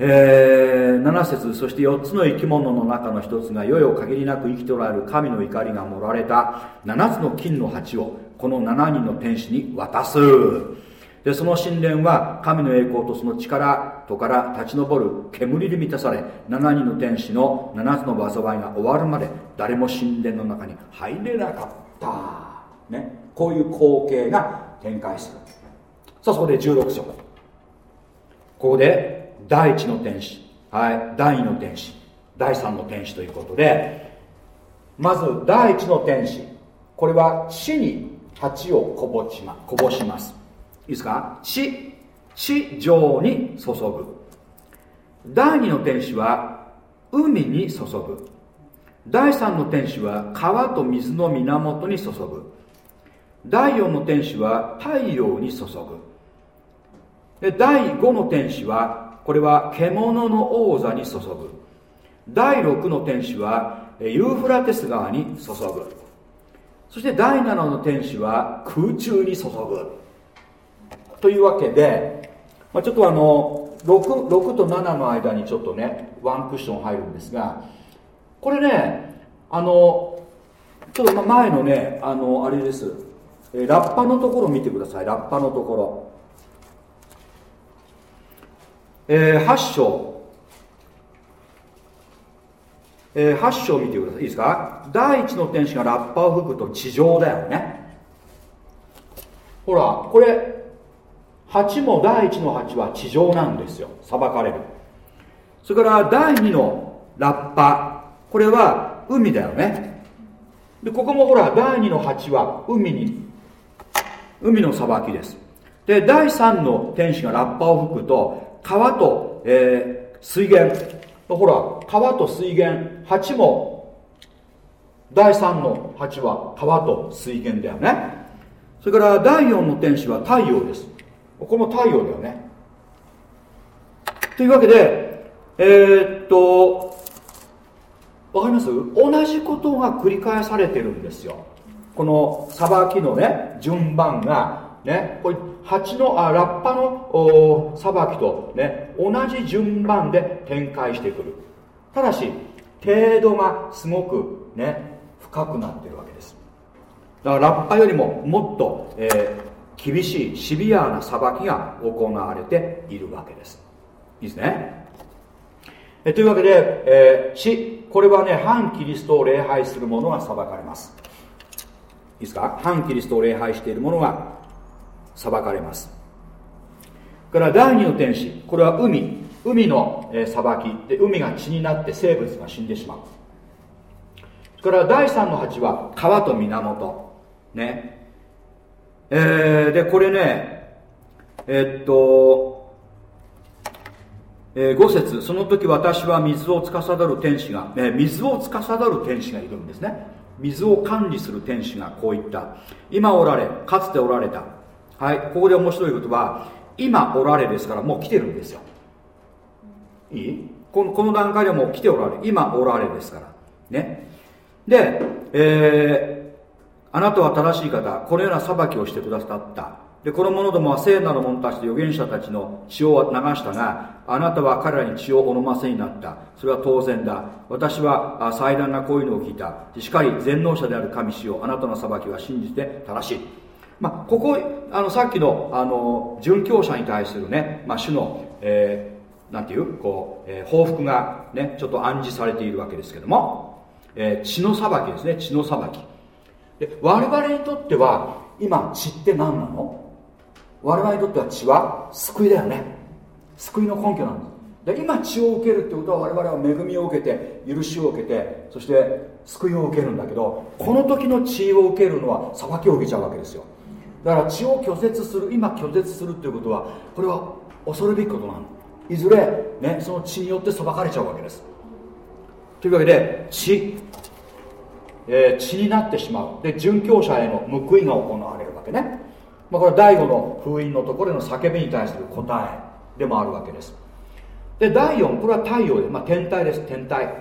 えー、7節そして4つの生き物の中の1つが世を限りなく生きておられる神の怒りが盛られた7つの金の鉢をこの7人の天使に渡す。でその神殿は神の栄光とその力とから立ち上る煙で満たされ7人の天使の7つの災いが終わるまで誰も神殿の中に入れなかった、ね、こういう光景が展開する。さあそこで16章。ここで第1の天使、はい、第2の天使。第3の天使ということでまず第1の天使。これは地に鉢をこぼし,、ま、こぼします。いですか？地地上に注ぐ。第二の天使は海に注ぐ。第三の天使は川と水の源に注ぐ。第四の天使は太陽に注ぐ。で第五の天使はこれは獣の王座に注ぐ。第六の天使はユーフラテス川に注ぐ。そして第7の天使は空中に注ぐ。というわけで、まあ、ちょっとあの 6, 6と7の間にちょっとねワンクッション入るんですがこれねあのちょっと前のねあのあれです。ラッパのところ見てください。ラッパのところ。えー、8章。えー、8章見てください。いいですか？第一の天使がラッパを吹くと地上だよね。ほらこれ8も第一の8は地上なんですよ。裁かれる。それから第2のラッパ。これは海だよね。でここもほら第2の8は海に海の裁きです。で第3の天使がラッパを吹くと川と、えー、水源。ほら川と水源。8も第3の8は川と水源だよね。それから第4の天使は太陽です。これも太陽だよね。というわけでえー、っとわかります？同じことが繰り返されてるんですよ。この裁きのね順番が。ね、これ蜂のあラッパの裁きと、ね、同じ順番で展開してくる。ただし程度がすごくね深くなってるわけです。だからラッパよりももっと、え、厳しいシビアな裁きが行われているわけです。いいですね。えというわけで、えー、死これはね反キリストを礼拝する者が裁かれます。いいですか？反キリストを礼拝している者が裁かれます。から第二の天使これは海。海の、え裁き。で海が血になって生物が死んでしまう。それから第三の鉢は川と源。ね。えー、でこれねえ、っと、えー、5節。その時私は水を司る天使が、え水を司る天使がいるんですね。水を管理する天使がこう言った。今おられかつておられた。はいここで面白いことは今おられですからもう来てるんですよ。いい？このこの段階でもう来ておられ今おられですから。ね。で、えー、あなたは正しい方このような裁きをしてくださった。でこの者どもは聖なる者たちと預言者たちの血を流したがあなたは彼らに血をお飲ませになった。それは当然だ。私は祭壇なこういうのを聞いた。しっかり全能者である神主よあなたの裁きは信じて正しい。まあ、ここあのさっきのあの殉教者に対するね、まあ、主の、えー、なんていう？こう、えー、報復がねちょっと暗示されているわけですけども、えー、血の裁きですね。血の裁き。で我々にとっては今血って何なの？我々にとっては血は救いだよね。救いの根拠なんですで今血を受けるってことは我々は恵みを受けて許しを受けてそして救いを受けるんだけどこの時の血を受けるのは裁きを受けちゃうわけですよ。だから血を拒絶する今拒絶するっていうことはこれは恐るべきことなの。いずれ、ね、その血によって裁かれちゃうわけです。というわけで血。えー、血になってしまう。で殉教者への報いが行われるわけね、まあ、これは第5の封印のところでの叫びに対する答えでもあるわけです。で第4これは太陽で、まあ、天体です。天体。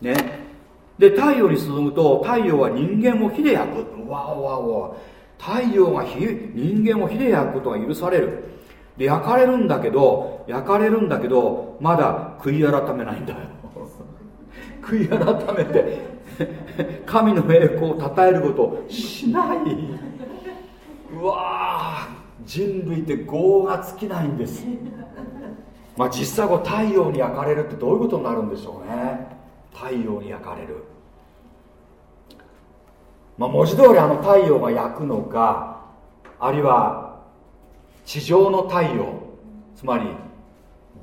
ね。で太陽に進むと太陽は人間を火で焼く。わおわお太陽が火人間を火で焼くことが許される。で焼かれるんだけど焼かれるんだけどまだ悔い改めないんだよ。悔い改めて神の栄光を称えることしない。うわ人類って業が尽きないんです。まあ実際こう太陽に焼かれるってどういうことになるんでしょうね。太陽に焼かれる。まあ文字通りあの太陽が焼くのかあるいは地上の太陽つまり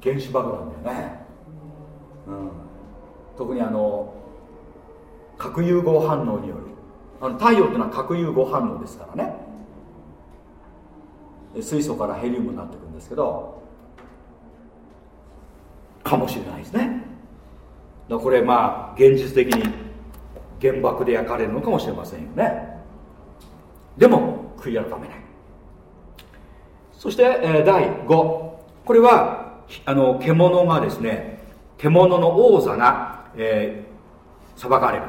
原子爆弾だよね、うん、特にあの核融合反応による。あの太陽っていうのは核融合反応ですからね。水素からヘリウムになっていくんですけどかもしれないですね。だこれまあ現実的に原爆で焼かれるのかもしれませんよね。でも悔い改めない。そして、えー、第5これはあの獣がですね獣の王座が、えー、裁かれる。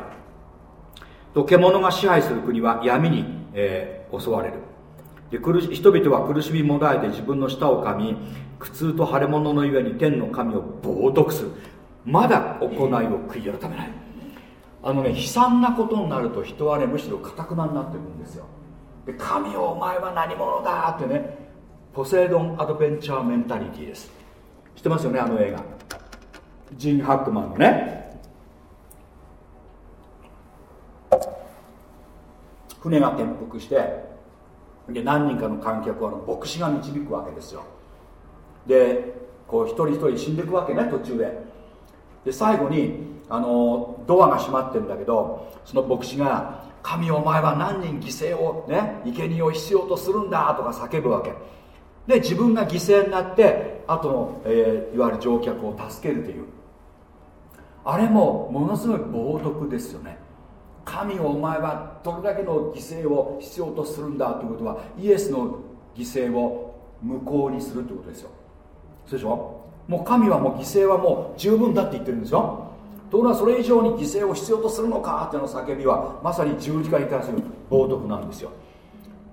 と獣が支配する国は闇に、えー、襲われる。で苦し人々は苦しみもだえて自分の舌を噛み苦痛と腫れ物のゆえに天の神を冒涜する。まだ行いを悔い改めない。あのね悲惨なことになると人はねむしろかたくなになっていくんですよ。で神よお前は何者だってねポセイドンアドベンチャーメンタリティです。知ってますよねあの映画。ジン・ハックマンのね。船が転覆してで何人かの観客をあの牧師が導くわけですよ。でこう一人一人死んでいくわけね途中で。で最後にあのドアが閉まってるんだけどその牧師が「神お前は何人犠牲をね生贄を必要とするんだ」とか叫ぶわけ。で自分が犠牲になって後の、えー、いわゆる乗客を助けるという。あれもものすごい冒涜ですよね。神をお前はどれだけの犠牲を必要とするんだということはイエスの犠牲を無効にするということですよ。そうでしょ？もう神はもう犠牲はもう十分だって言ってるんですよ。ところがそれ以上に犠牲を必要とするのかっていうの叫びはまさに十字架に対する冒涜なんですよ。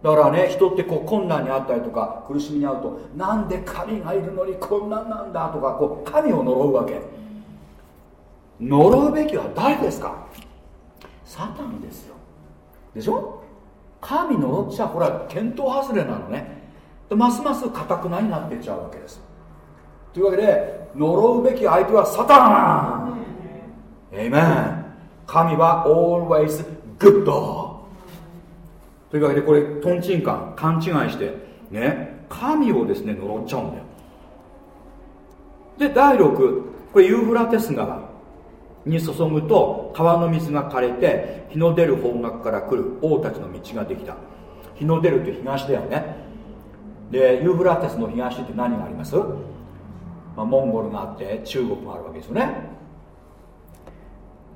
だからね人ってこう困難にあったりとか苦しみに遭うとなんで神がいるのにこんなんなんだとかこう神を呪うわけ。呪うべきは誰ですか？サタンですよ。でしょ？神呪っちゃこれは見当外れなのね。ますますかたくなになっていっちゃうわけです。というわけで呪うべき相手はサタン。エイメン神は always good. というわけでこれトンチンカン勘違いしてね神をですね呪っちゃうんだよ。で第6これユーフラテス川。に注ぐと川の水が枯れて日の出る方角から来る王たちの道ができた。日の出るって東だよね。でユーフラテスの東って何があります？まあ、モンゴルがあって中国があるわけですよね。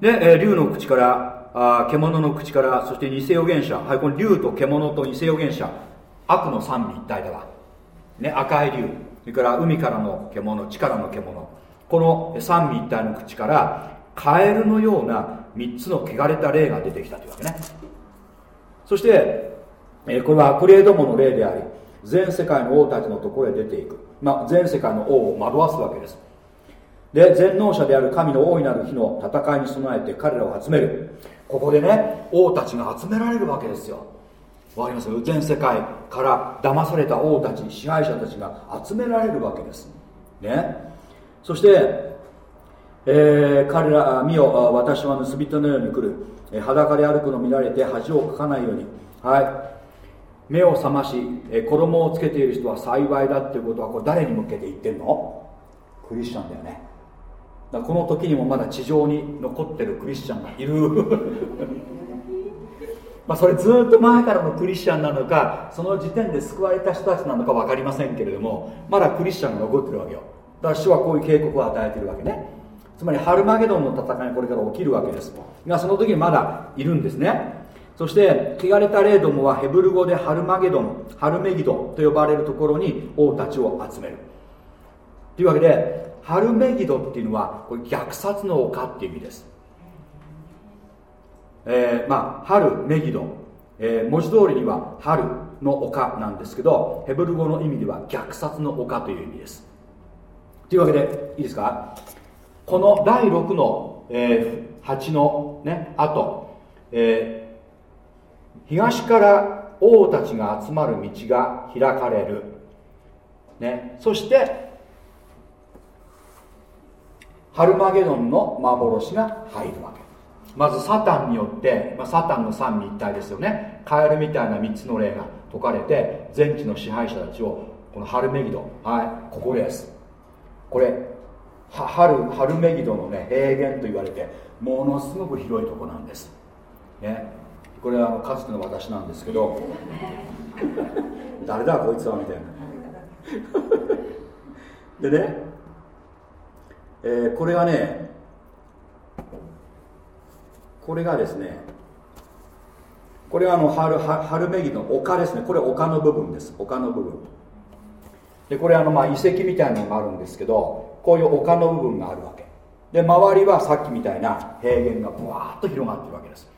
で、えー、竜の口からあ獣の口からそして偽預言者はいこの竜と獣と偽預言者悪の三位一体だわ、ね、赤い竜。それから海からの獣地からの獣。この三位一体の口からカエルのような3つの汚れた霊が出てきたというわけね。そして、え、これは悪霊どもの霊であり全世界の王たちのところへ出ていく。まあ、全世界の王を惑わすわけです。で全能者である神の大いなる日の戦いに備えて彼らを集める。ここでね王たちが集められるわけですよ。わかります？全世界から騙された王たち支配者たちが集められるわけです。ね。そしてえー、彼ら見よ私は盗人のように来る。え裸で歩くの見られて恥をかかないように。はい。目を覚まし、え衣をつけている人は幸いだっていうことはこれ誰に向けて言ってんの？クリスチャンだよね。だこの時にもまだ地上に残ってるクリスチャンがいる。まあそれずっと前からのクリスチャンなのかその時点で救われた人たちなのか分かりませんけれどもまだクリスチャンが残ってるわけよ。だから主はこういう警告を与えてるわけね。つまりハルマゲドンの戦いがこれから起きるわけです。がその時にまだいるんですね。そして汚れた霊どもはヘブル語でハルマゲドンハルメギドと呼ばれるところに王たちを集める。というわけでハルメギドっていうのはこれ虐殺の丘っていう意味です。えー、まあ春メギド、えー、文字通りには春の丘なんですけどヘブル語の意味では虐殺の丘という意味です。というわけでいいですか？この第6の、えー、8のね後、えー、東から王たちが集まる道が開かれる、ね、そしてハルマゲドンの幻が入るわけ。まずサタンによって、まあ、サタンの三位一体ですよね。カエルみたいな3つの霊が解かれて全地の支配者たちをこのハルメギドはいここです。これハルハルメギドのね平原と言われてものすごく広いとこなんです、ね、これはかつての私なんですけど 誰だこいつはみたいな。でね、えー、これはねこれがですねこれはあのハルハルメギの丘ですね。これ丘の部分です。丘の部分。でこれあのまあ遺跡みたいなのがあるんですけどこういう丘の部分があるわけ。で周りはさっきみたいな平原がブワーッと広がってるわけです。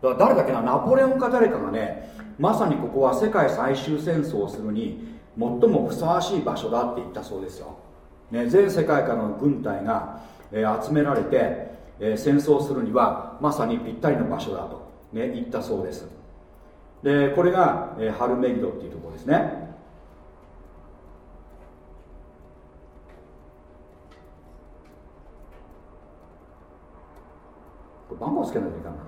だから誰だっけなナポレオンか誰かがねまさにここは世界最終戦争をするに最もふさわしい場所だって言ったそうですよ、ね、全世界からの軍隊が、えー、集められてえー、戦争するにはまさにぴったりの場所だと、ね、言ったそうです。でこれが、えー、ハルメギドっていうところですね。番号つけないといかんな。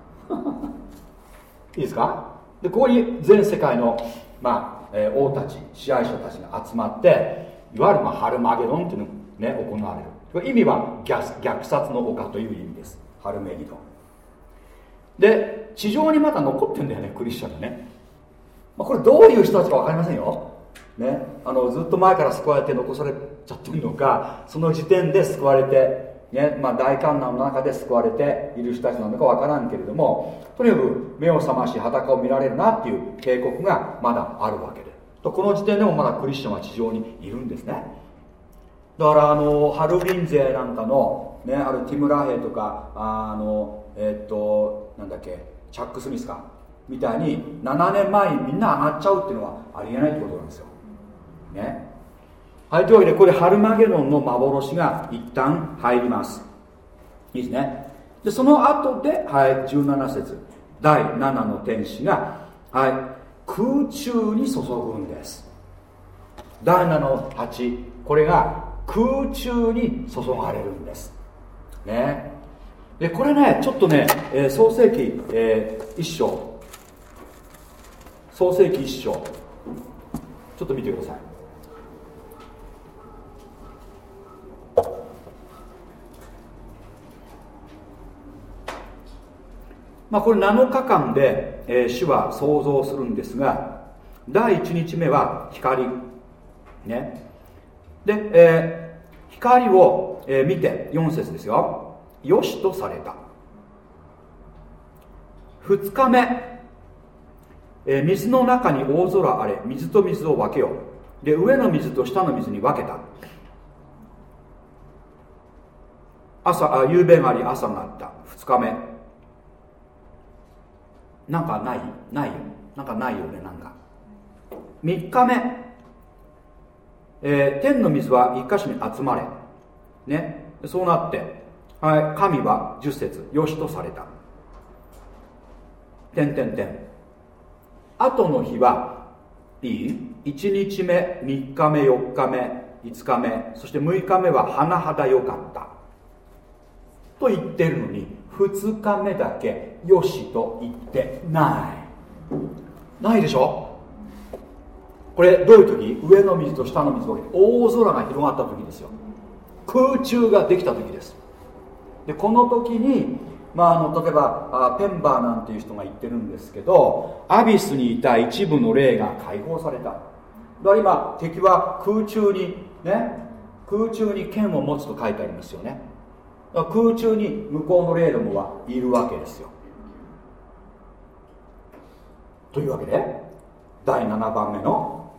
いいですか？でここに全世界の、まあえー、王たち支配者たちが集まっていわゆる、まあ、ハルマゲドンっていうのが、ね、行われる。意味は虐殺の丘という意味です。ハルメギドン。で地上にまだ残ってるんだよねクリスチャンがね、まあ、これどういう人たちか分かりませんよ、ね、あのずっと前から救われて残されちゃってるのかその時点で救われて、ねまあ、大観覧の中で救われている人たちなのか分からんけれどもとにかく目を覚まし裸を見られるなっていう警告がまだあるわけで。とこの時点でもまだクリスチャンは地上にいるんですね。だからあのハルビン勢なんかの、ね、あるティム・ラヘイとかあのえっとなんだっけチャック・スミスかみたいに7年前にみんな上がっちゃうっていうのはありえないってことなんですよ。ね。はい。というわけでこれハルマゲドンの幻が一旦入ります。いいですね。でその後で、はい、17節。第7の天使が、はい、空中に注ぐんです。第7の8これが空中に注がれるんです。ね。でこれねちょっとね、えー、創世記、えー、一章。創世記一章。ちょっと見てください。まあ、これ7日間で、えー、主は創造するんですが第1日目は光ね。で、えー、光を、えー、見て4節ですよ。よしとされた。2日目、えー、水の中に大空あれ水と水を分けよう。で上の水と下の水に分けた。朝あ夕べがあり朝があった。2日目。なんかないないよ。なんかないよねなんか。3日目。えー、天の水は一箇所に集まれ。ね。そうなって、はい、神は十節よしとされた。点点点。後の日はいい？1日目3日目4日目5日目。そして6日目は甚だ良かった。と言ってるのに2日目だけよしと言ってない。ないでしょ？これどういう時？上の水と下の水を大空が広がった時ですよ。空中ができた時です。でこの時に、まあ、あの例えばあペンバーなんていう人が言ってるんですけどアビスにいた一部の霊が解放された。だから今敵は空中にね空中に剣を持つと書いてありますよね。空中に向こうの霊どもはいるわけですよ。というわけで第7番目の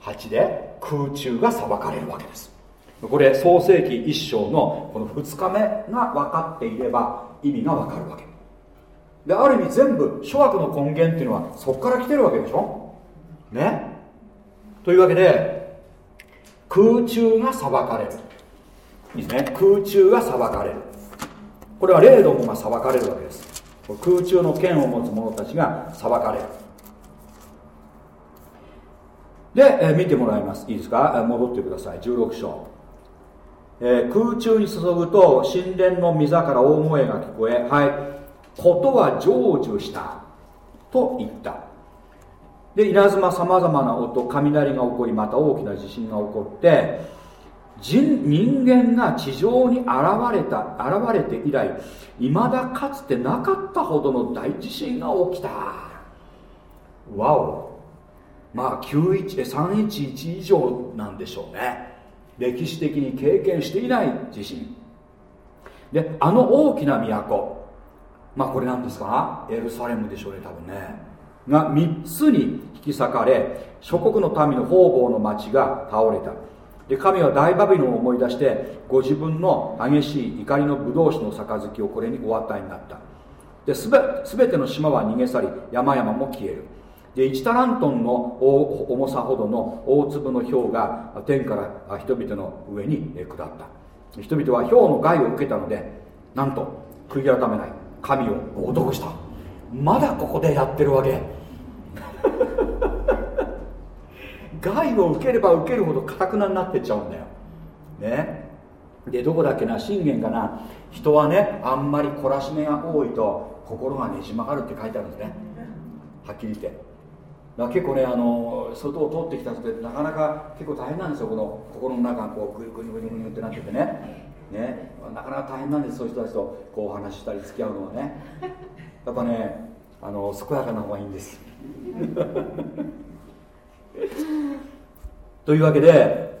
8で空中が裁かれるわけです。これ創世紀1章のこの2日目が分かっていれば意味が分かるわけ。である意味全部諸悪の根源っていうのはそこから来てるわけでしょ？ね？というわけで空中が裁かれる。ですね。空中が裁かれる。これは霊どもが裁かれるわけです。空中の剣を持つ者たちが裁かれる。で、えー、見てもらいます。いいですか？戻ってください。16章、えー、空中に注ぐと神殿の溝から大声が聞こえはい。ことは成就した。と言った。で稲妻さまざまな音雷が起こりまた大きな地震が起こって人人間が地上に現れた現れて以来いまだかつてなかったほどの大地震が起きた。わお。まあ311以上なんでしょうね。歴史的に経験していない地震。であの大きな都。まあこれなんですか？エルサレムでしょうね多分ね。が3つに引き裂かれ諸国の民の方々の町が倒れたで神は大バビロンを思い出してご自分の激しい怒りの武道酒の杯をこれにお与えになった。ですべ全ての島は逃げ去り山々も消える。で1タラントンの重さほどの大粒の氷が天から人々の上に下った。人々は氷の害を受けたのでなんと悔い改めない。神を冒涜した。まだここでやってるわけ。害を受ければ受けるほどかたくなになってっちゃうんだよ。ね。でどこだっけな？信玄かな？人はねあんまり懲らしめが多いと心がねじ曲がるって書いてあるんですね。はっきり言って。だ結構ねあの外を通ってきた人ってなかなか結構大変なんですよ。この心の中がこうグニグニグニグニってなっててね。ね。なかなか大変なんですそういう人たちとこうお話したり付き合うのはね。やっぱねあの健やかな方がいいんです。というわけで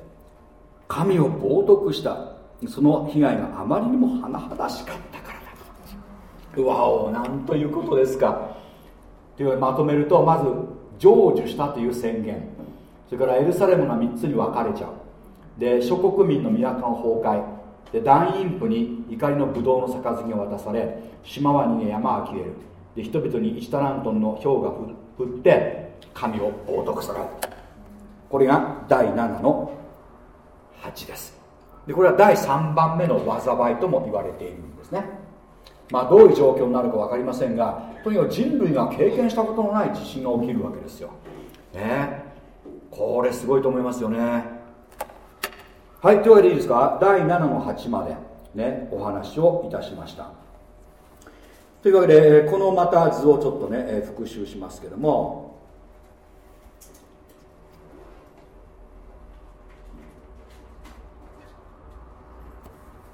神を冒涜した。その被害があまりにも甚だしかったからだ。わおなんということですか。というまとめるとまず成就したという宣言。それからエルサレムが3つに分かれちゃう。で諸国民の都の崩壊。で団員婦に怒りのブドウの杯を渡され島は逃げ山は消える。で人々に1タラントンの氷が降って神を冒涜される。これが第7の8です。でこれは第3番目の災いとも言われているんですね。まあどういう状況になるか分かりませんがとにかく人類が経験したことのない地震が起きるわけですよ。ね。これすごいと思いますよね。はいというわけでいいですか？第7の8までねお話をいたしました。というわけでこのまた図をちょっとね復習しますけども。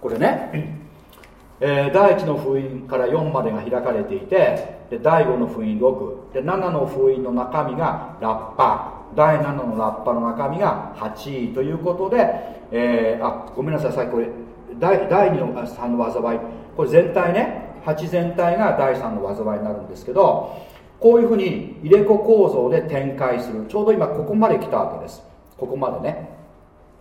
これね、えー、第1の封印から4までが開かれていてで第5の封印6で7の封印の中身がラッパ第7のラッパの中身が8ということでえー、あごめんなさいさっきこれ第第2の3の災い。これ全体ね8全体が第3の災いになるんですけどこういうふうに入れ子構造で展開する。ちょうど今ここまで来たわけです。ここまでね。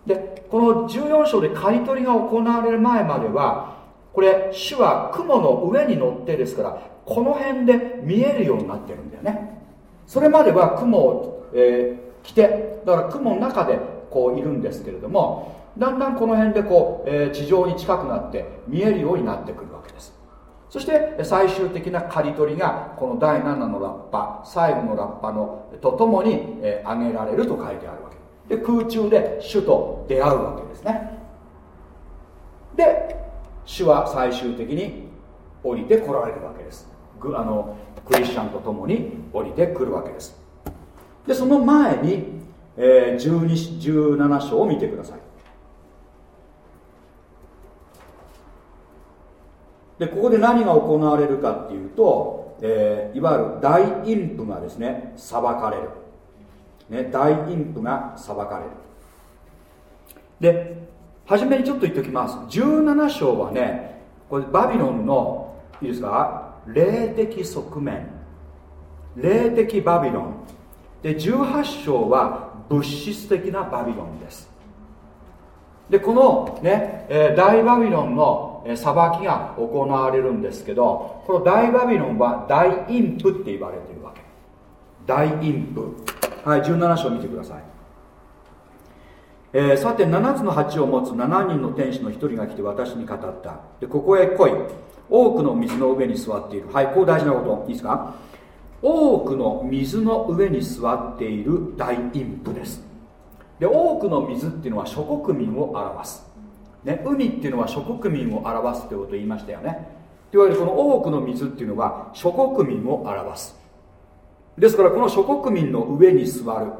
でこの14章で刈り取りが行われる前まではこれ主は雲の上に乗ってですからこの辺で見えるようになってるんだよね。それまでは雲を、えー、着てだから雲の中でこういるんですけれどもだんだんこの辺でこう、えー、地上に近くなって見えるようになってくるわけです。そして最終的な刈り取りがこの第7のラッパ最後のラッパのとともに、えー、挙げられると書いてあるわけでで空中で主と出会うわけですね。で主は最終的に降りてこられるわけです。あのクリスチャンと共に降りてくるわけです。でその前に、えー、12 17章を見てください。でここで何が行われるかっていうと、えー、いわゆる大陰譜がですね裁かれる、ね、大陰譜が裁かれる。で初めにちょっと言っておきます。17章はねこれバビロンのいいですか？霊的側面。霊的バビロン。で18章は物質的なバビロンです。でこのね、え、大バビロンの裁きが行われるんですけどこの大バビロンは大インプって言われてるわけ。大インプ。はい17章見てください、えー、さて7つの鉢を持つ7人の天使の1人が来て私に語った。でここへ来い。多くの水の上に座っている。はいこう大事なこといいですか？多くの水の上に座っている大インプです。で多くの水っていうのは諸国民を表す、ね、海っていうのは諸国民を表すということを言いましたよね。といわけでこの多くの水っていうのは諸国民を表す。ですからこの諸国民の上に座る。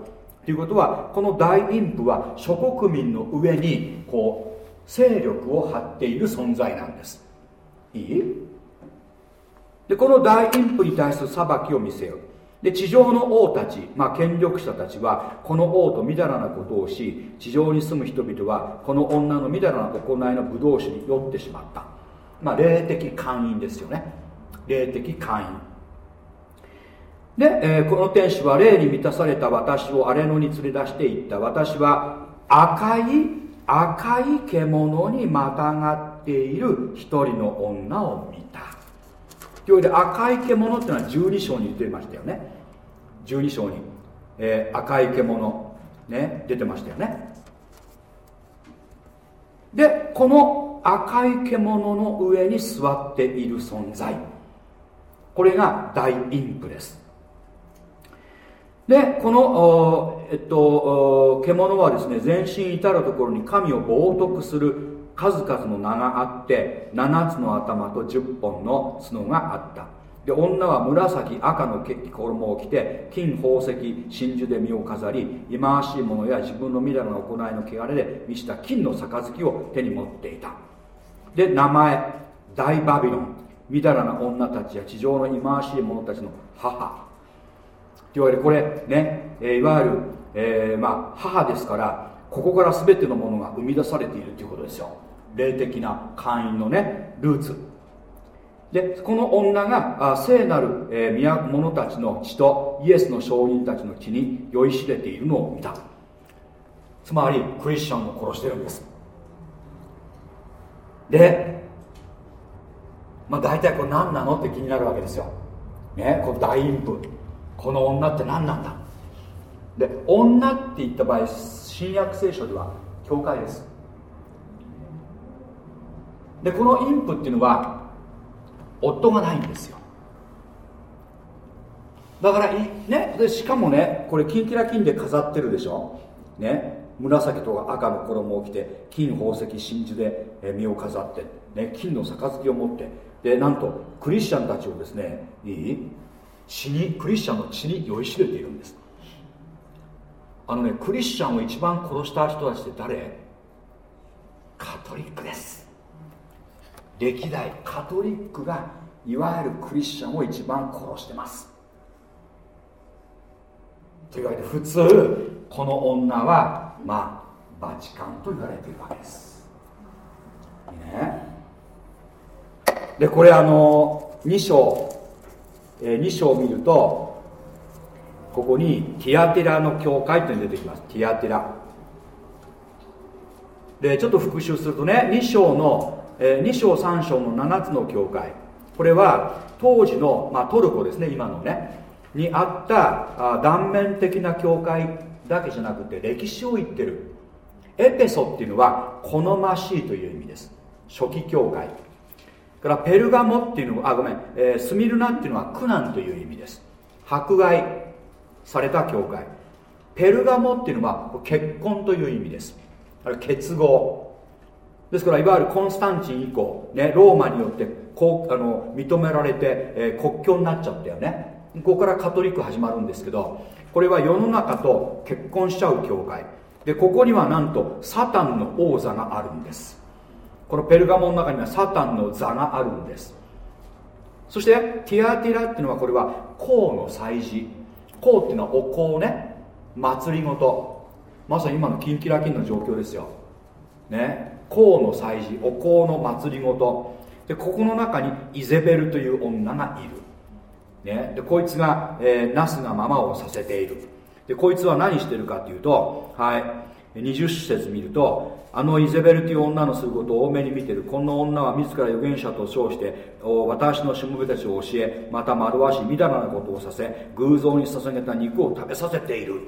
ということはこの大インプは諸国民の上にこう勢力を張っている存在なんです。いい？でこの大インプに対する裁きを見せよう。で地上の王たち、まあ、権力者たちはこの王とみだらなことをし地上に住む人々はこの女のみだらな行いの武道酒に酔ってしまった、まあ、霊的会員ですよね。霊的会員で、えー、この天使は霊に満たされた私を荒れ野に連れ出していった。私は赤い赤い獣にまたがっている一人の女を見た。というわけで赤い獣っていうのは12章に言ってましたよね。12章に、えー、赤い獣ね出てましたよね。でこの赤い獣の上に座っている存在。これが大インプです。でこの、えっと、獣はですね全身至る所に神を冒涜する数々の名があって7つの頭と10本の角があった。で女は紫赤の衣を着て金宝石真珠で身を飾り忌まわしいものや自分のみだらな行いの汚れで満ちた金の杯を手に持っていた。で名前大バビロン。みだらな女たちや地上の忌まわしい者たちの母。といわれるこれね、え、いわゆる、えー、まあ、母ですからここから全てのものが生み出されているということですよ。霊的な会員のねルーツ。でこの女があ聖なる、えー、者たちの血とイエスの証人たちの血に酔いしれているのを見た。つまりクリスチャンを殺してるんです。でまあ大体これ何なのって気になるわけですよ。ねこの大陰部。この女って何なんだ？で女って言った場合新約聖書では教会です。でこの妊婦っていうのは夫がないんですよ。だからねでしかもねこれキキラ金で飾ってるでしょ？ね紫とか赤の衣を着て金宝石真珠で身を飾って、ね、金の杯を持ってでなんとクリスチャンたちをですねいい？血にクリスチャンの血に酔いしれているんです。あのねクリスチャンを一番殺した人たちって誰？カトリックです。歴代カトリックがいわゆるクリスチャンを一番殺してます。というわけで普通この女はまあバチカンと言われているわけです。ね。でこれあの2章、2章を見るとここにティアティラの教会というのが出てきます。ティアティラ。でちょっと復習するとね2章の2章3章の7つの教会。これは当時の、まあ、トルコですね今のね。にあった断面的な教会だけじゃなくて歴史を言ってる。エペソっていうのは好ましいという意味です。初期教会。からペルガモっていうのはあごめん、えー、スミルナっていうのは苦難という意味です。迫害された教会。ペルガモっていうのは結婚という意味です。あれ結合。ですからいわゆるコンスタンチン以降、ね、ローマによってこうあの認められて、えー、国境になっちゃったよね。ここからカトリック始まるんですけどこれは世の中と結婚しちゃう教会。でここにはなんとサタンの王座があるんです。このペルガモの中にはサタンの座があるんです。そしてティアティラっていうのはこれは公の祭事。公っていうのはお香ね。祭りごと。まさに今のキンキラキンの状況ですよ。ね。公の祭事。お香の祭りごと。でここの中にイゼベルという女がいる、ね、でこいつが、えー、ナスがままをさせている。でこいつは何してるかっていうとはい。20節見るとあのイゼベルという女のすることを多めに見ている。この女は自ら預言者と称して私のしもべたちを教えまた惑わしみだらなことをさせ偶像に捧げた肉を食べさせている。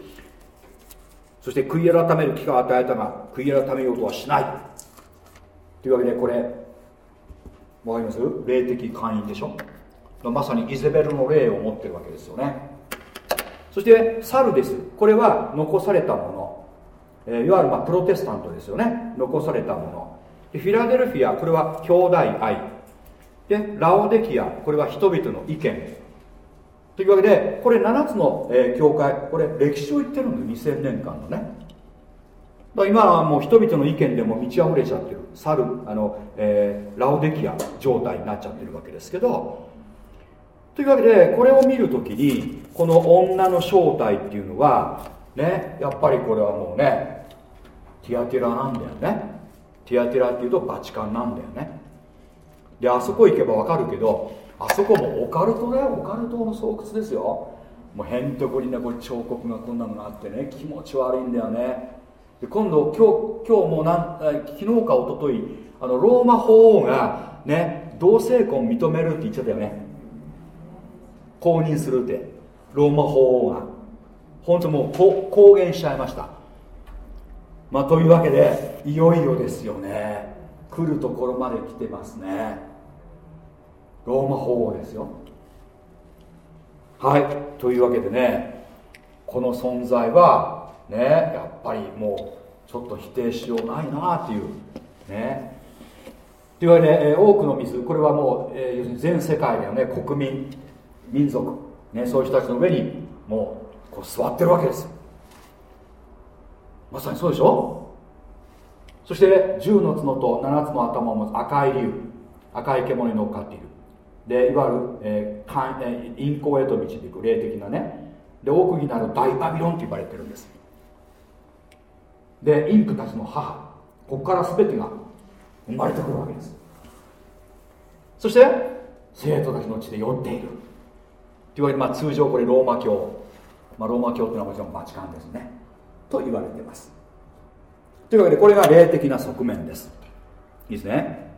そして悔い改める機会を与えたが悔い改めようとはしない。というわけでこれわかります？霊的会員でしょ？まさにイゼベルの霊を持ってるわけですよね。そしてサルです。これは残されたもの、えー、いわゆるまあプロテスタントですよね。残されたもの。でフィラデルフィアこれは兄弟愛。でラオデキアこれは人々の意見。というわけでこれ7つの、えー、教会これ歴史を言ってるんです2000年間のね。だ今はもう人々の意見でも満ち溢れちゃってる。猿あの、えー、ラオデキア状態になっちゃってるわけですけど。というわけでこれを見るときにこの女の正体っていうのはねやっぱりこれはもうねティアティラなんだよね。ティアティラっていうとバチカンなんだよね。であそこ行けばわかるけどあそこもオカルトだよ。オカルトの巣窟ですよ。もうへんてこにねこれ彫刻がこんなのがあってね気持ち悪いんだよね。で今度今日今日もなん昨日か一昨日あのローマ法王がね同性婚認めるって言っちゃったよね。公認するって。ローマ法王が。本当もう公言しちゃいました。まあというわけでいよいよですよね。来るところまで来てますね。ローマ法王ですよ。はい。というわけでねこの存在はねやっぱりもうちょっと否定しようないなっていう。ね。というわけで、え、多くの水これはもう、え、要するに全世界ではね国民民族、ね、そういう人たちの上にもうこう座ってるわけですまさにそうでしょ？そして10の角と7つの頭を持つ赤い竜赤い獣に乗っかっている。でいわゆる、えー、陰行へと導く霊的なね。で奥義なる大バビロンと言われてるんです。でインプたちの母ここから全てが生まれてくるわけです。そして生徒たちの地で酔っている。というわけで、まあ、通常これローマ教、まあ、ローマ教というのはもちろんバチカンですね。と言われています。というわけでこれが霊的な側面です。いいですね。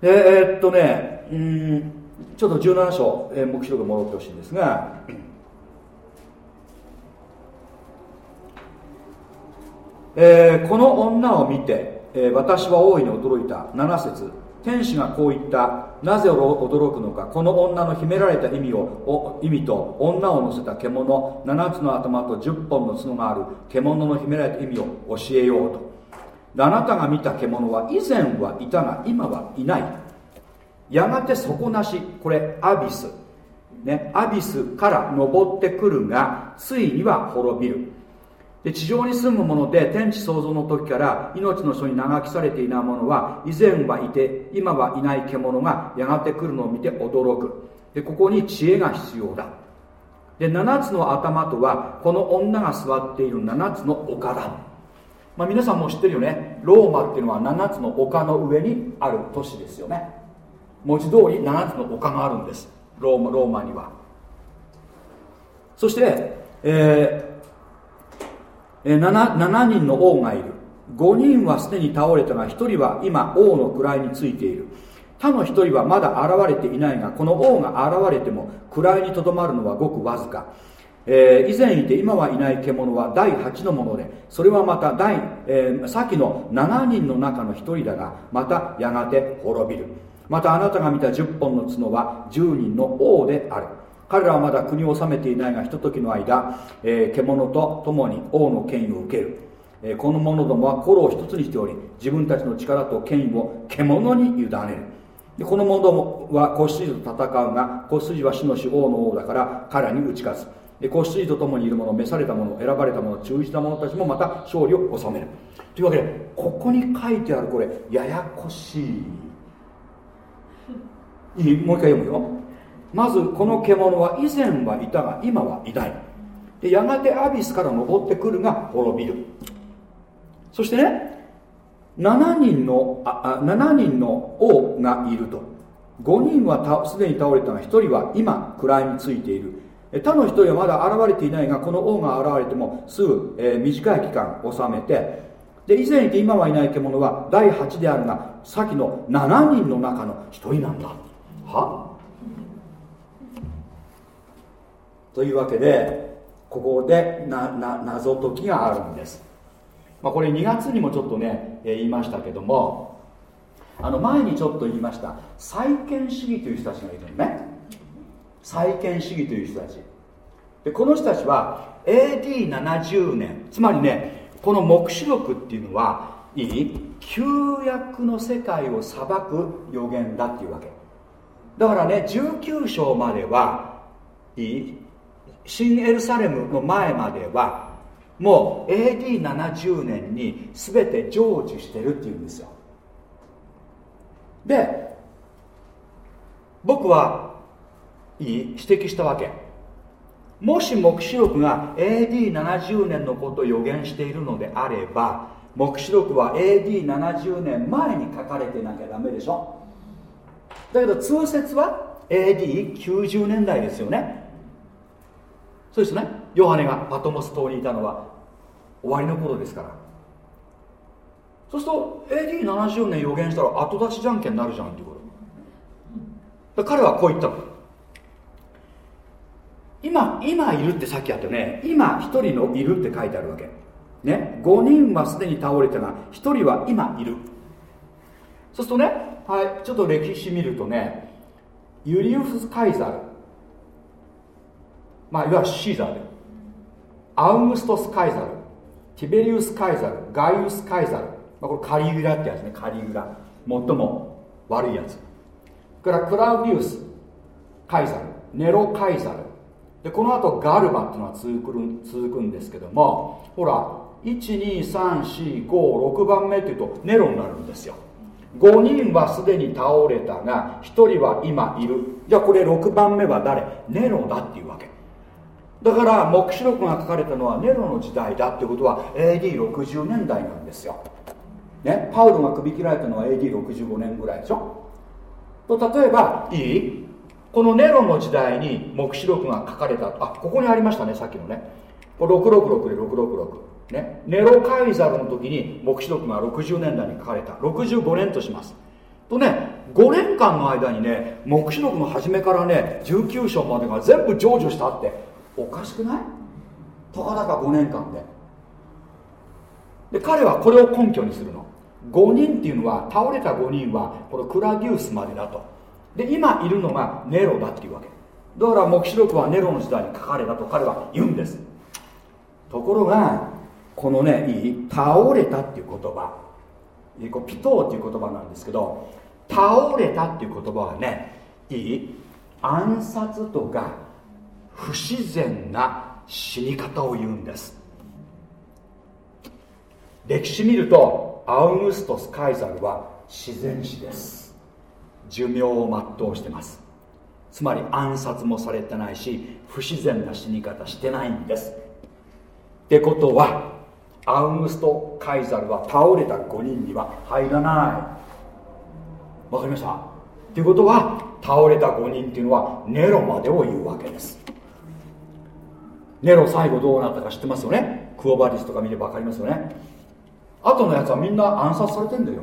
えー、っとねうんちょっと17章、えー、目視録戻ってほしいんですがえー、この女を見て、えー、私は大いに驚いた。7節。天使がこう言った。なぜ驚くのか。この女の秘められた意味を意味と女を乗せた獣。7つの頭と10本の角がある。獣の秘められた意味を教えようと。あなたが見た獣は以前はいたが今はいない。やがて底なし。これアビス。ね。アビスから登ってくるがついには滅びる。で地上に住むもので天地創造の時から命の書に長きされていないものは以前はいて今はいない獣がやがて来るのを見て驚く。でここに知恵が必要だ。で7つの頭とはこの女が座っている7つの丘だ。まあ、皆さんも知ってるよね。ローマっていうのは7つの丘の上にある都市ですよね。文字通り7つの丘があるんです。ローマローマには。そして、えー、7, 7人の王がいる。5人はすでに倒れたが1人は今王の位についている。他の1人はまだ現れていないがこの王が現れても位にとどまるのはごくわずか。えー、以前いて今はいない獣は第8のものでそれはまた第、えー、先の7人の中の1人だがまたやがて滅びる。またあなたが見た10本の角は10人の王である。彼らはまだ国を治めていないがひとときの間、えー、獣と共に王の権威を受ける、えー、この者どもは心を一つにしており自分たちの力と権威を獣に委ねる。でこの者どもは子羊と戦うが子羊は死の死王の王だから彼らに打ち勝つ。子羊と共にいる者召された者選ばれた者忠実な者たちもまた勝利を収める。というわけでここに書いてあるこれややこしい。いいもう一回読むよ。まずこの獣は以前はいたが今はいない。でやがてアビスから登ってくるが滅びる。そしてね7人のああ7人の王がいると。5人はすでに倒れたが1人は今位についている。他の1人はまだ現れていないがこの王が現れてもすぐ、えー、短い期間収めて。で以前いて今はいない獣は第8であるが先の7人の中の1人なんだ。は？というわけでここでなな謎解きがあるんです、まあ、これ2月にもちょっとね、えー、言いましたけどもあの前にちょっと言いました再建主義という人たちがいるのね。再建主義という人たち。でこの人たちは AD70 年。つまりねこの黙示録っていうのはいい旧約の世界を裁く予言だっていうわけ。だからね19章まではいい新エルサレムの前まではもう AD70 年に全て成就してるっていうんですよ。で僕はいい指摘したわけ。もし黙示録が AD70 年のことを予言しているのであれば黙示録は AD70 年前に書かれてなきゃダメでしょ。だけど通説は AD90 年代ですよね。そうですね。ヨハネがパトモス島にいたのは終わりの頃ですから。そうすると AD70 年予言したら後出しじゃんけんになるじゃんっていうこと。彼はこう言ったの。今今いるってさっきあったね。今1人のいるって書いてあるわけ。ね。5人はすでに倒れたが1人は今いる。そうするとねはいちょっと歴史見るとねユリウス・カイザルまあ、いわゆるシーザーで。アウグストス・カイザルティベリウス・カイザルガイウス・カイザル、まあ、これカリグラってやつね。カリグラ最も悪いやつ。からクラウディウス・カイザル。ネロ・カイザル。でこの後ガルバっていうのは続く続くんですけどもほら12345番目っていうとネロになるんですよ。5人はすでに倒れたが1人は今いる。じゃあこれ6番目は誰？ネロだっていうわけ。だから黙示録が書かれたのはネロの時代だってことは AD60 年代なんですよ、ね、パウロが首切られたのは AD65 年ぐらいでしょ。と例えばいい？このネロの時代に黙示録が書かれた。あここにありましたねさっきのね。これ666で666ね、ネロカイザルの時に黙示録が60年代に書かれた。65年とします。とね5年間の間にね黙示録の初めからね19章までが全部成就したって。おかしくない？たかだか5年間で。で彼はこれを根拠にするの。5人っていうのは倒れた5人はこのクラディウスまでだと。で今いるのがネロだっていうわけ。だから黙示録はネロの時代に書かれたと。彼は言うんです。ところがこのねいい倒れたっていう言葉。ピトーっていう言葉なんですけど倒れたっていう言葉はねいい暗殺とか不自然な死に方を言うんです。歴史見るとアウグストス・カイザルは自然死です。寿命を全うしてます。つまり暗殺もされてないし不自然な死に方してないんです。ってことはアウグスト・カイザルは倒れた5人には入らない。わかりました。ということは倒れた5人っていうのはネロまでを言うわけです。ネロ最後どうなったか知ってますよね？クオバリスとか見れば分かりますよね？後のやつはみんな暗殺されてんだよ。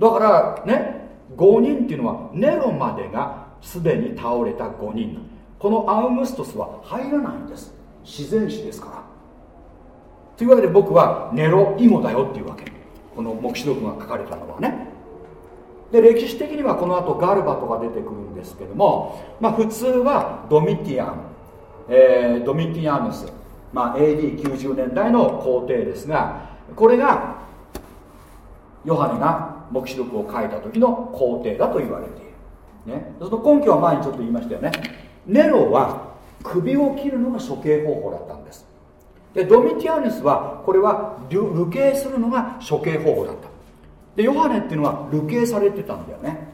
だからね5人っていうのはネロまでがすでに倒れた5人。このアウムストスは入らないんです。自然史ですから。というわけで僕はネロイモだよっていうわけ。この黙示録が書かれたのはね。で歴史的にはこの後ガルバとか出てくるんですけども、まあ、普通はドミティアン。えー、ドミティアヌス、まあ、AD90 年代の皇帝ですがこれがヨハネが黙示録を書いた時の皇帝だと言われている、ね、その根拠は前にちょっと言いましたよね。ネロは首を切るのが処刑方法だったんです。でドミティアヌスはこれは流刑するのが処刑方法だった。でヨハネっていうのは流刑されてたんだよね。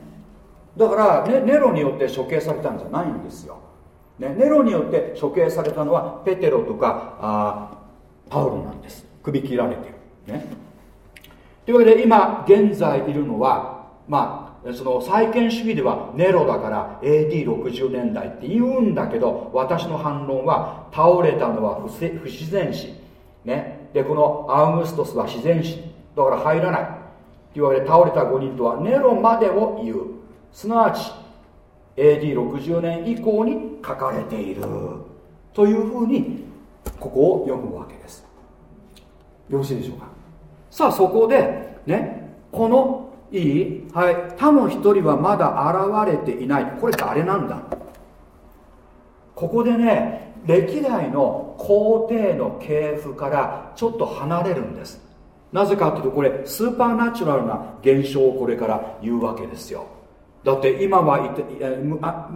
だから、ね、ネロによって処刑されたんじゃないんですよ。ね、ネロによって処刑されたのはペテロとかあパウロなんです。首切られてる、ね、というわけで今現在いるのはまあその再建主義ではネロだから AD60 年代って言うんだけど私の反論は倒れたのは不自然死。ね。でこのアウグストスは自然死。だから入らない。というわけで倒れた5人とはネロまでを言う。すなわち AD60 年以降に書かれている。というふうにここを読むわけです。よろしいでしょうか？さあそこでねこのいい？はい。他の一人はまだ現れていない。これ誰なんだ？ここでね歴代の皇帝の系譜からちょっと離れるんです。なぜかというとこれスーパーナチュラルな現象をこれから言うわけですよ。だって今はいて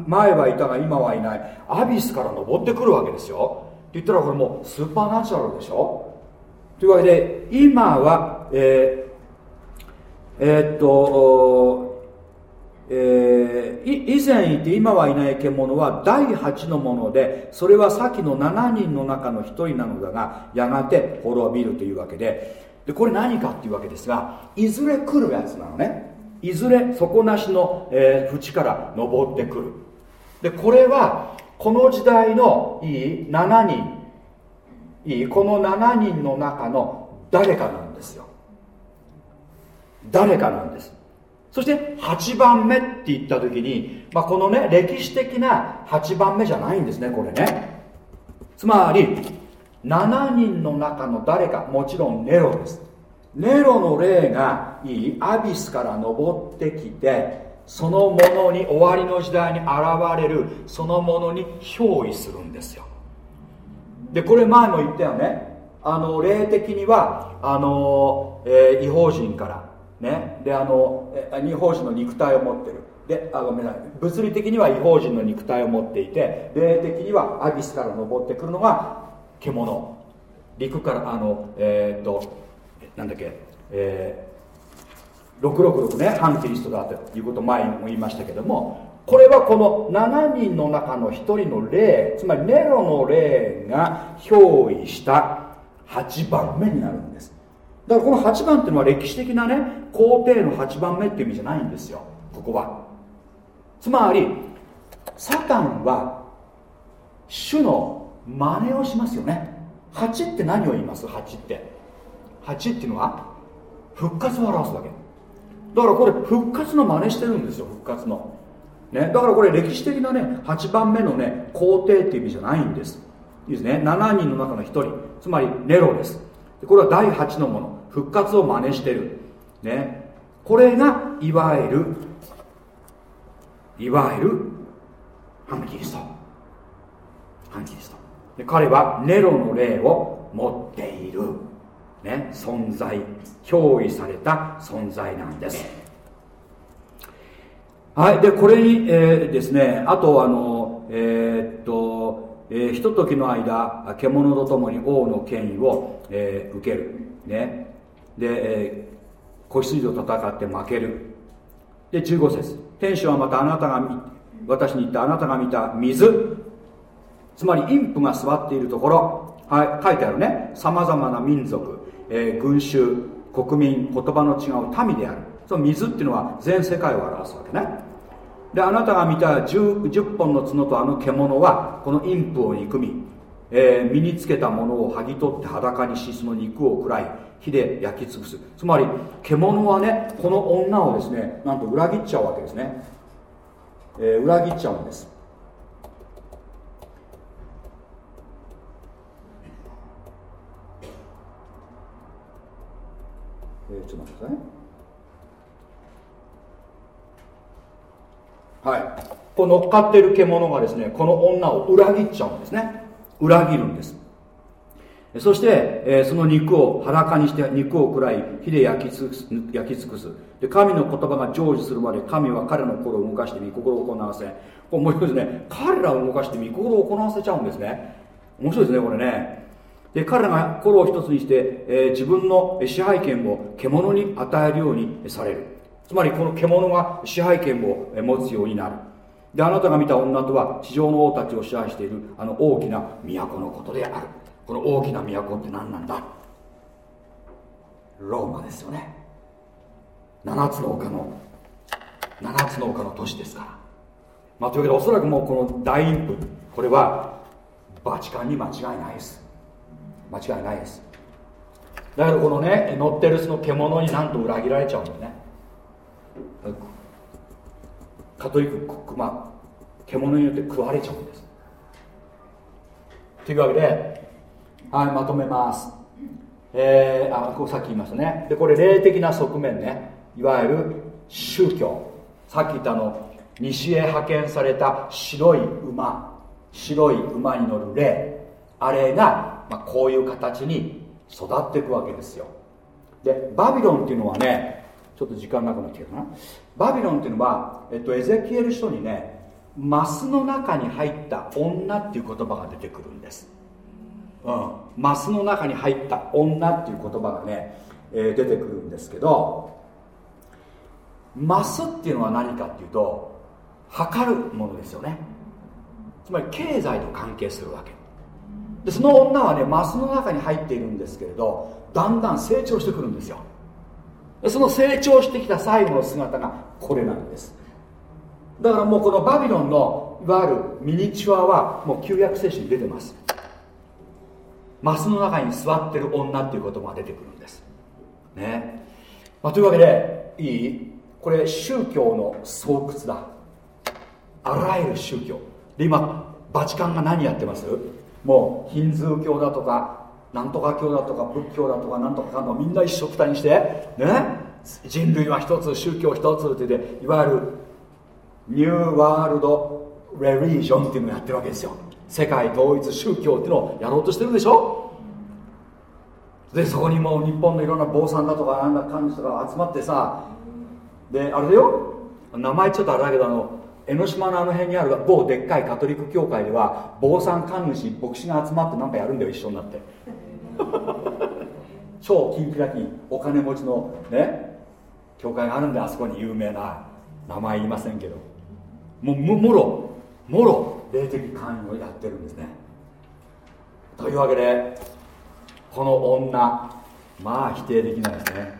前はいたが今はいない。アビスから登ってくるわけですよ。って言ったらこれもうスーパーナチュラルでしょ。というわけで今はえー、えー、っとえー、以前いて今はいない獣は第8のものでそれは先の7人の中の1人なのだがやがて滅びるというわけで。でこれ何かっていうわけですがいずれ来るやつなのね。いずれ底なしの、えー、淵から登ってくる。でこれはこの時代のいい7人。いいこの7人の中の誰かなんですよ。誰かなんです。そして8番目って言った時に、まあ、このね歴史的な8番目じゃないんですねこれね。つまり7人の中の誰かもちろんネロです。ネロの霊がいいアビスから登ってきてそのものに終わりの時代に現れるそのものに憑依するんですよ。でこれ前も言ったよね。あの霊的にはあの、えー、違法人からね。であの違法人の肉体を持ってる。であごめんなさい。物理的には違法人の肉体を持っていて霊的にはアビスから登ってくるのが獣。陸からあのえー、っとなんだっけ、えー、666ね反キリストだということを前にも言いましたけどもこれはこの7人の中の1人の霊つまりネロの霊が憑依した8番目になるんです。だからこの8番っていうのは歴史的なね皇帝の8番目っていう意味じゃないんですよ。ここは。つまりサタンは主の真似をしますよね。8って何を言います ?8 って。8っていうのは復活を表すわけ。だからこれ復活の真似してるんですよ復活の、ね、だからこれ歴史的なね8番目のね皇帝っていう意味じゃないんです。いいですね。7人の中の1人。つまりネロです。これは第8のもの。復活を真似してる。ね。これがいわゆるいわゆる反キリスト。反キリスト。で彼はネロの霊を持っている。ね、存在憑依された存在なんです。はいでこれに、えー、ですねあとあのえー、っと、えー、ひとときの間獣と共に王の権威を、えー、受ける。ね。で、えー、子羊と戦って負ける。で15節。天使はまたあなたが私に言ったあなたが見た水。つまり陰譜が座っているところ。はい書いてあるね。さまざまな民族。えー、群衆国民言葉の違う民である。その水っていうのは全世界を表すわけね。であなたが見た 10, 10本の角とあの獣はこの陰譜を憎み、えー、身につけたものを剥ぎ取って裸にしその肉を食らい火で焼き尽くす。つまり獣はねこの女をですねなんと裏切っちゃうわけですね、えー、裏切っちゃうんです。え、ちょっと待ってくださいはい。この乗っかってる獣がですねこの女を裏切っちゃうんですね。裏切るんです。そして、えー、その肉を裸にして肉を食らい火で焼き尽くす焼き尽くす。で神の言葉が成就するまで神は彼の心を動かして御心を行わせこれ面白いですね。彼らを動かして御心を行わせちゃうんですね。面白いですねこれね。で彼らが心を一つにして、えー、自分の支配権を獣に与えるようにされる。つまりこの獣が支配権を持つようになる。であなたが見た女とは地上の王たちを支配しているあの大きな都のことである。この大きな都って何なんだ？ローマですよね。7つの丘の7つの丘の都市ですから、まあ、というわけでおそらくもうこの大インプこれはバチカンに間違いないです。間違いないです。だからこのね乗ってるその獣になんと裏切られちゃうんだよね。カトリック、まあ、獣によって食われちゃうんです。というわけではいまとめます。えー、あこうさっき言いましたね。でこれ霊的な側面ね。いわゆる宗教。さっき言ったあの西へ派遣された白い馬。白い馬に乗る霊。あれが、まあ、こういう形に育っていくわけですよ。でバビロンっていうのはねちょっと時間なくなってきたかな。バビロンっていうのは、えっと、エゼキエル書にねマスの中に入った女っていう言葉が出てくるんです。うん、マスの中に入った女っていう言葉がね、えー、出てくるんですけどマスっていうのは何かっていうと測るものですよね。つまり経済と関係するわけ。でその女はねマスの中に入っているんですけれどだんだん成長してくるんですよ。でその成長してきた最後の姿がこれなんです。だからもうこのバビロンのいわゆるミニチュアはもう旧約聖書に出てます。マスの中に座ってる女っていう言葉が出てくるんです。ね、まあ、というわけでいい？これ宗教の巣窟だ。あらゆる宗教。で今バチカンが何やってます？もうヒンズー教だとかなんとか教だとか仏教だとかなんとかかんとかみんな一緒くたにしてね人類は一つ宗教一つって言っていわゆるニューワールドレリージョンっていうのをやってるわけですよ。世界統一宗教っていうのをやろうとしてるでしょ。でそこにもう日本のいろんな坊さんだとかあんな感じとか集まってさであれだよ。名前ちょっとあれだけどあの江ノ島のあの辺にある某でっかいカトリック教会では坊さん神主牧師が集まって何かやるんだよ一緒になって。超キンキラキンお金持ちのね教会があるんであそこに有名な。名前言いませんけど。もうもろもろ霊的関与をやってるんですね。というわけでこの女まあ否定できないですね。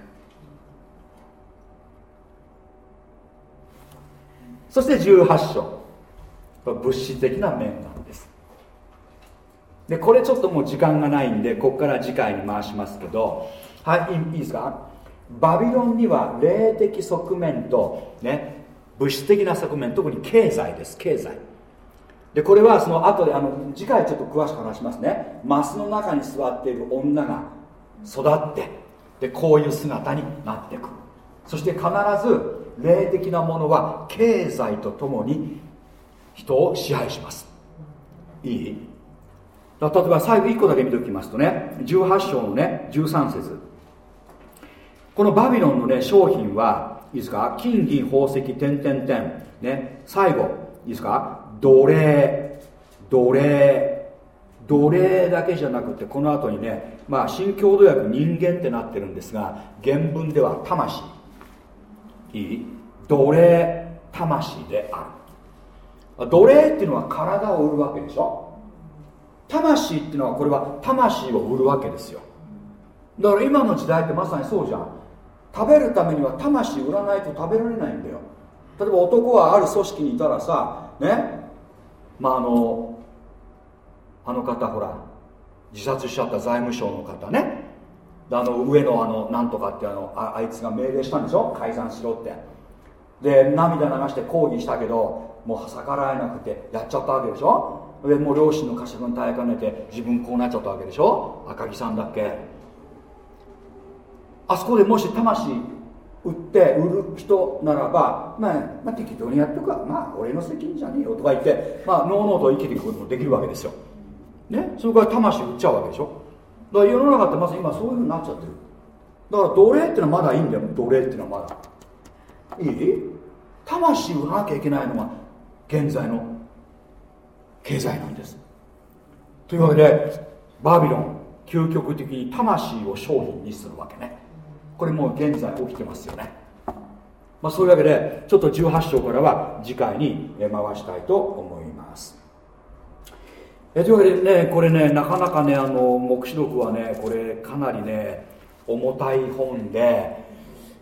そして18章。物質的な面なんです。でこれちょっともう時間がないんでここから次回に回しますけど。はいいいですか？バビロンには霊的側面とね物質的な側面特に経済です経済。でこれはその後であの次回ちょっと詳しく話しますね。マスの中に座っている女が育ってでこういう姿になっていく。そして必ず霊的なものは経済とともに人を支配します。いい？例えば最後1個だけ見ておきますとね18章のね13節。このバビロンのね商品はいいですか？金銀宝石点々点。ね最後いいですか？奴隷。奴隷。奴隷だけじゃなくてこの後にねまあ新共同訳人間ってなってるんですが原文では魂。いい？奴隷魂である。奴隷っていうのは体を売るわけでしょ？魂っていうのはこれは魂を売るわけですよ。だから今の時代ってまさにそうじゃん。食べるためには魂売らないと食べられないんだよ。例えば男はある組織にいたらさね？まああのあの方ほら自殺しちゃった財務省の方ね？あの上のあのなんとかってあのああいつが命令したんでしょ？改ざんしろって。で涙流して抗議したけどもう逆らえなくてやっちゃったわけでしょ？でもう両親の過食に耐えかねて自分こうなっちゃったわけでしょ？赤木さんだっけ。あそこでもし魂売って売る人ならば、まあ、まあ、適当にやってくわ。まあ俺の責任じゃねえよ。とか言ってまあのうのうと生きていくこともできるわけですよ。ね？それから魂売っちゃうわけでしょ？だから世の中ってまず今そういうふうになっちゃってる。だから奴隷ってのはまだいいんだよ奴隷っていうのはまだ。いい？魂売らなきゃいけないのが現在の経済なんです。というわけでバビロン究極的に魂を商品にするわけね。これもう現在起きてますよね、まあ、そういうわけでちょっと18章からは次回に回したいと思います。えというわけでねこれねなかなかねあの黙示録はねこれかなりね重たい本で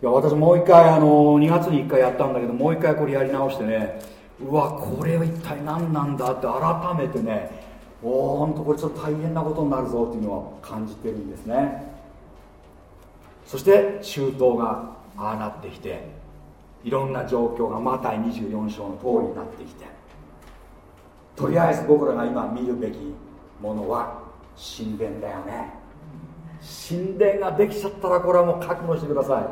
いや私もう一回あの2月に1回やったんだけどもう一回これやり直してねうわこれは一体何なんだって改めてねおおほんとこれちょっと大変なことになるぞっていうのは感じてるんですね。そして中東がああなってきていろんな状況がマタイ24章の通りになってきて。とりあえず僕らが今見るべきものは神殿だよね。神殿ができちゃったらこれはもう覚悟してくださ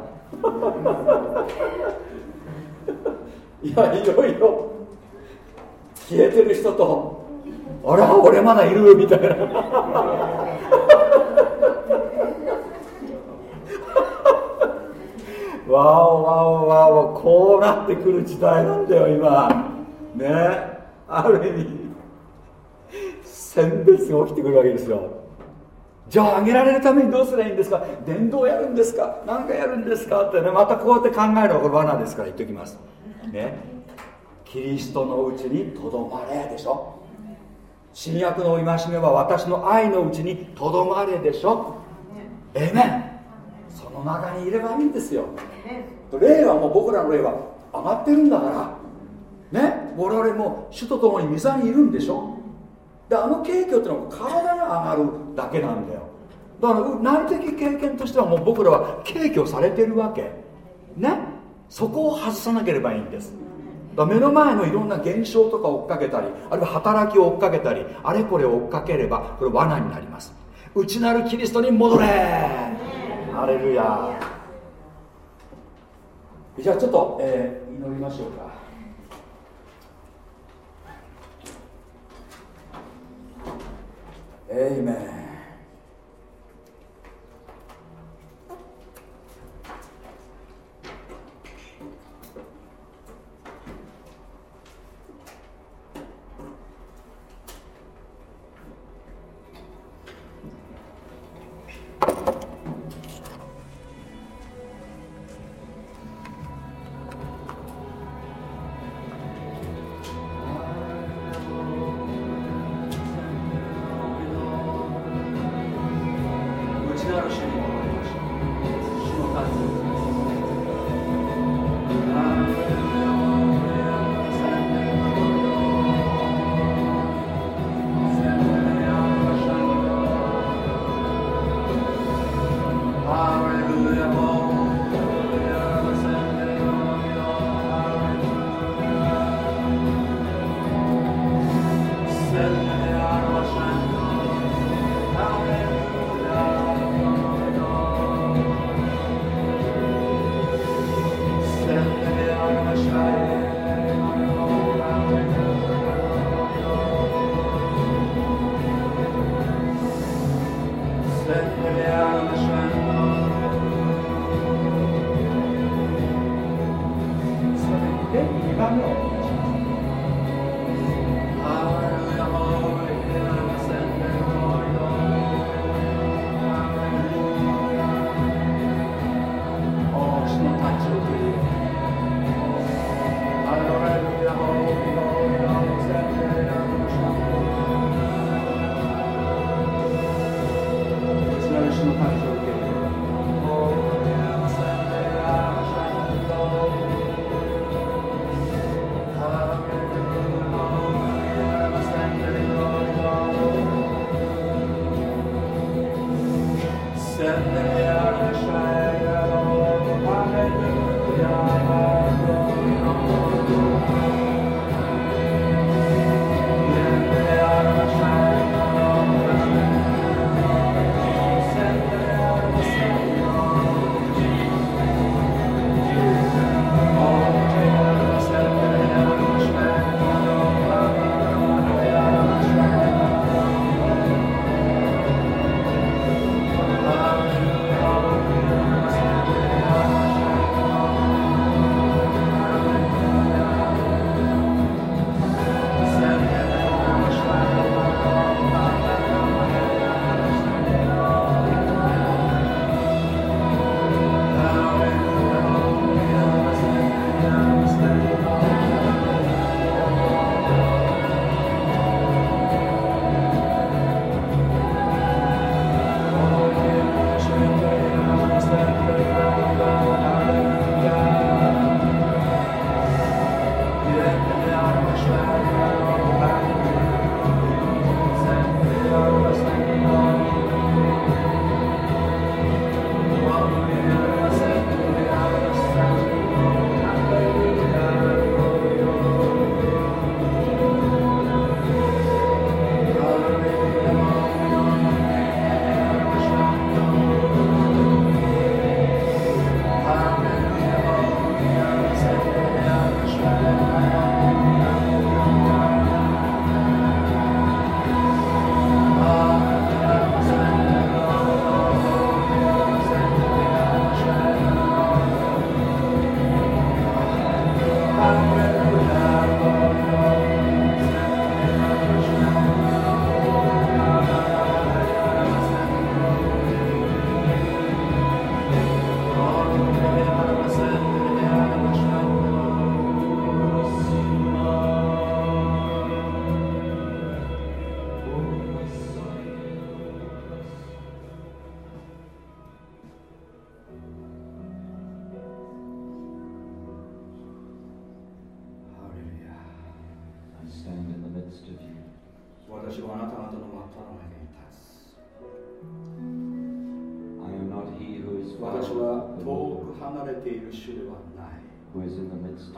い。いやいろいろ。消えてる人とあら俺まだいる？みたいな。わおわおわおこうなってくる時代なんだよ今。ね。えある意味選別が起きてくるわけですよ。じゃあ上げられるためにどうすればいいんですか？伝道やるんですか？何かやるんですか？ってねまたこうやって考えるのはこれ罠ですから言っておきます。ね。キリストのうちにとどまれでしょ。新約の戒めは私の愛のうちにとどまれでしょ。えめんその中にいればいいんですよ。霊はもう僕らの霊は上がってるんだからね我々も主と共に御座にいるんでしょ？であの景況っていうのは体が上がるだけなんだよ。だから内的経験としてはもう僕らは景挙されてるわけ。ね？そこを外さなければいいんです。だ目の前のいろんな現象とか追っかけたりあるいは働きを追っかけたりあれこれ追っかければこれ罠になります。内なるキリストに戻れ！ハレルヤ。じゃあちょっと、えー、祈りましょうかエ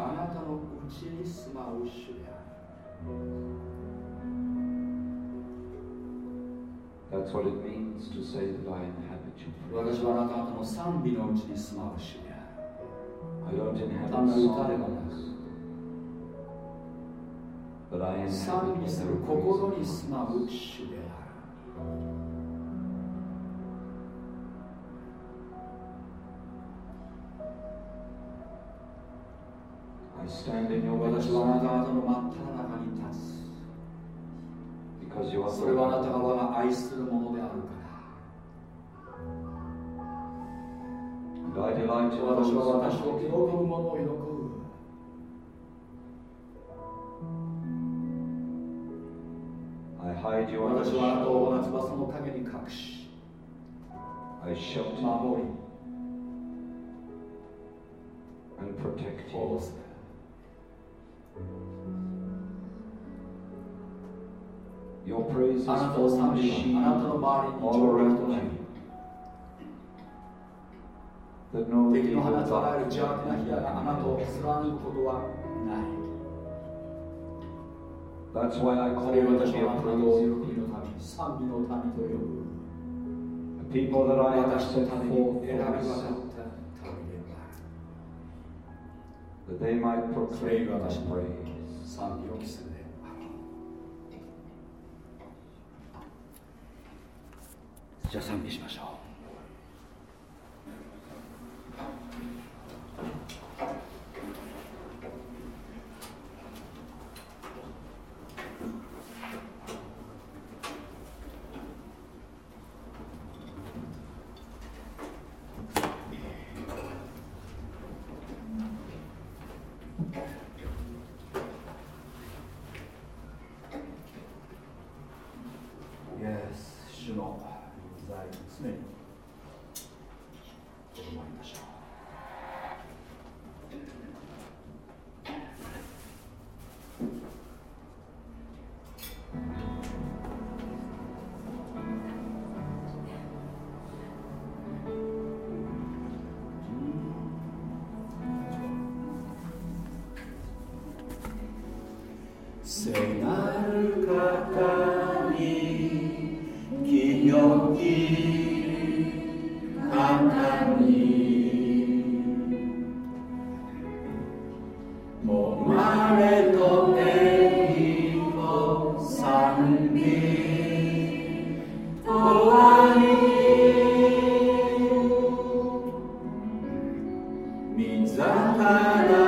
あなたのうちに住まう主である。私はあなたの賛美のうちに住まう主である。単なる誰もなく賛美する心に住まう主である。
スタンデ
ィ
ングを私
はあなた方の真っ只中に立つ。それはあなた方が愛するものであるか
ら。大体
毎
日
私は私を喜ぶものを喜ぶ。
I hide you
私はあなたを翼の陰に隠し。
I shall
守り。
and protect you.
あなたを
for
賛美はあなたの周りに
all
上陸
around
となり敵の放つあらゆる邪悪な火矢があなたを貫くことはない
That's why I
そ
call
れ
you a people that I have set forth for
渡
that they might proclaim
に
my
私の
praise.
賛美を期するでじゃあ賛美しましょう水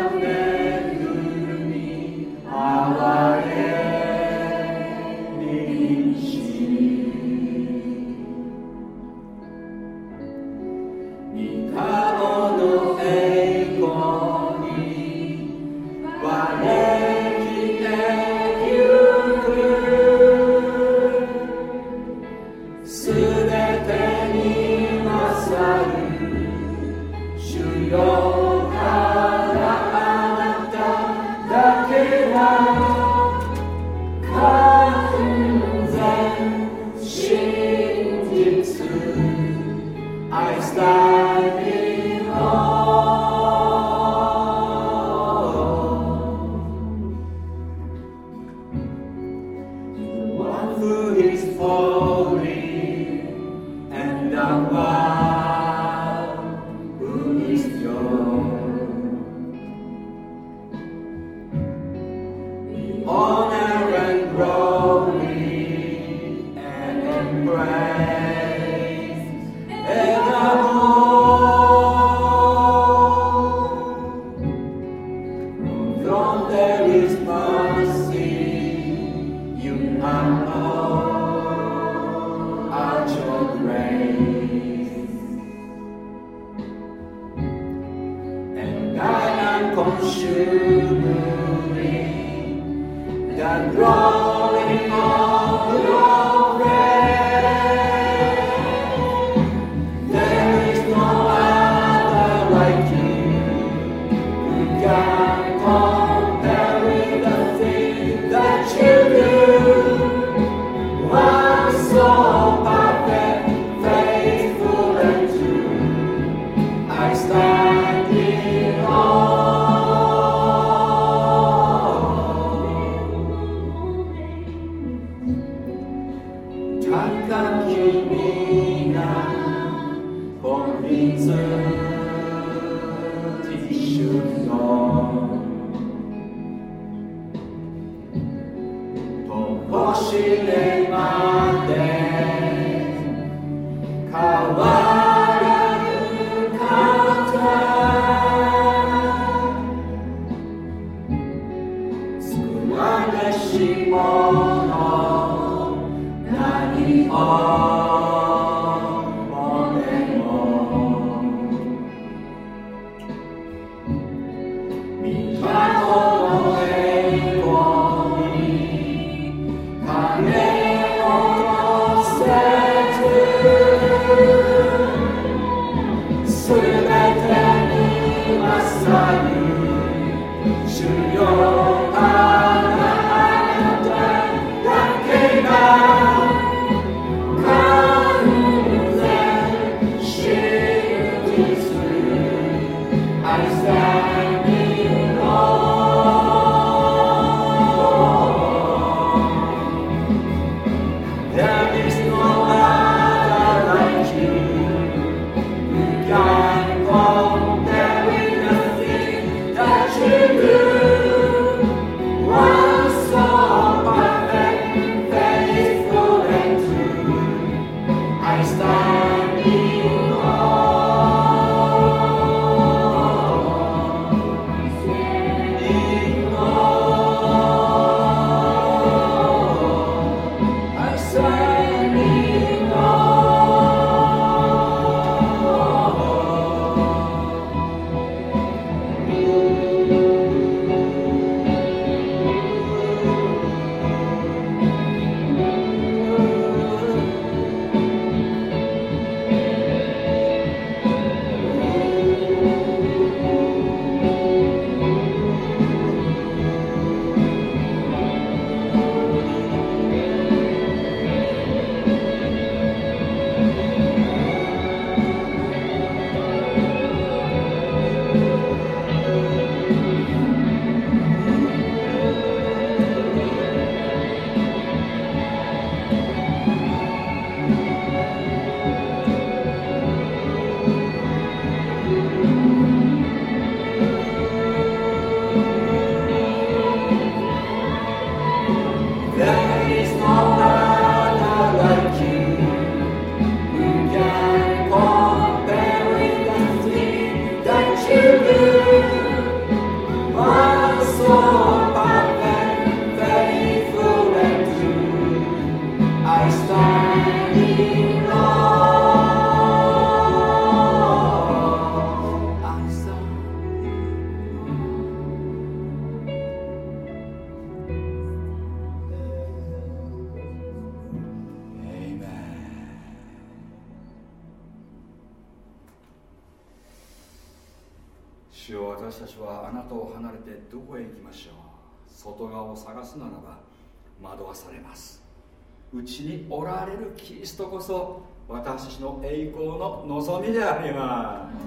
望みであります。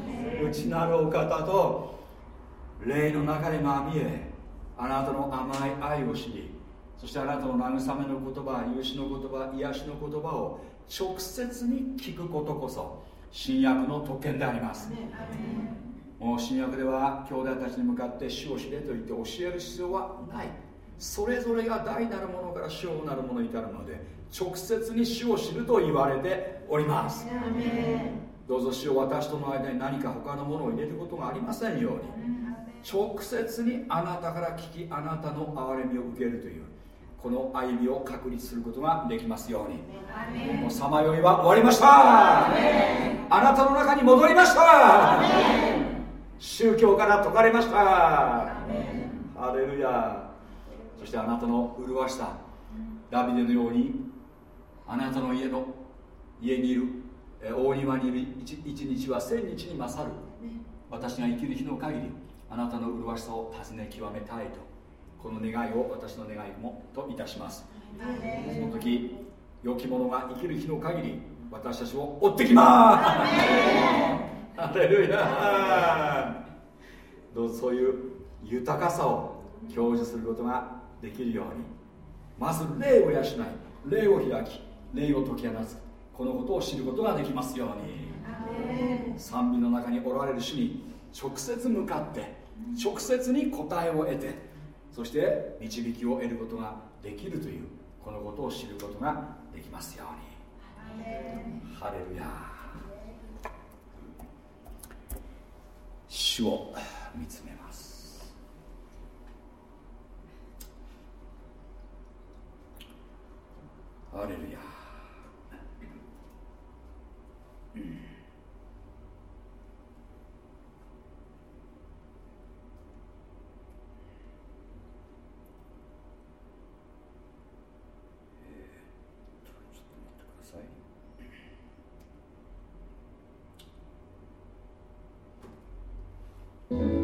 内なるお方と霊の中でまみえあなたの甘い愛を知りそしてあなたの慰めの言葉許しの言葉癒しの言葉を直接に聞くことこそ新約の特権であります、もう新約では兄弟たちに向かって主を知れと言って教える必要はないそれぞれが大なるものから小なるものに至るので直接に主を知ると言われております。どうぞ主を私との間に何か他のものを入れることがありませんように。直接にあなたから聞きあなたの憐れみを受けるというこの歩みを確立することができますように。もうさまよいは終わりました。あなたの中に戻りました。宗教から解かれました。ハレルヤそしてあなたの麗しさダビデのようにあなたの家の家にいる大庭にいる一日は千日に勝る私が生きる日の限りあなたの麗しさを尋ね極めたいとこの願いを私の願いもといたします。その時良き者が生きる日の限り私たちを追ってきます。ハレルヤ。どうぞそういう豊かさを享受することができるように。まず霊を養い霊を開き霊を解き放つ。このことを知ることができますように。賛美の中におられる主に直接向かって直接に答えを得てそして導きを得ることができるというこのことを知ることができますように。ハレルヤ主を見つめますハレルヤ、うんうん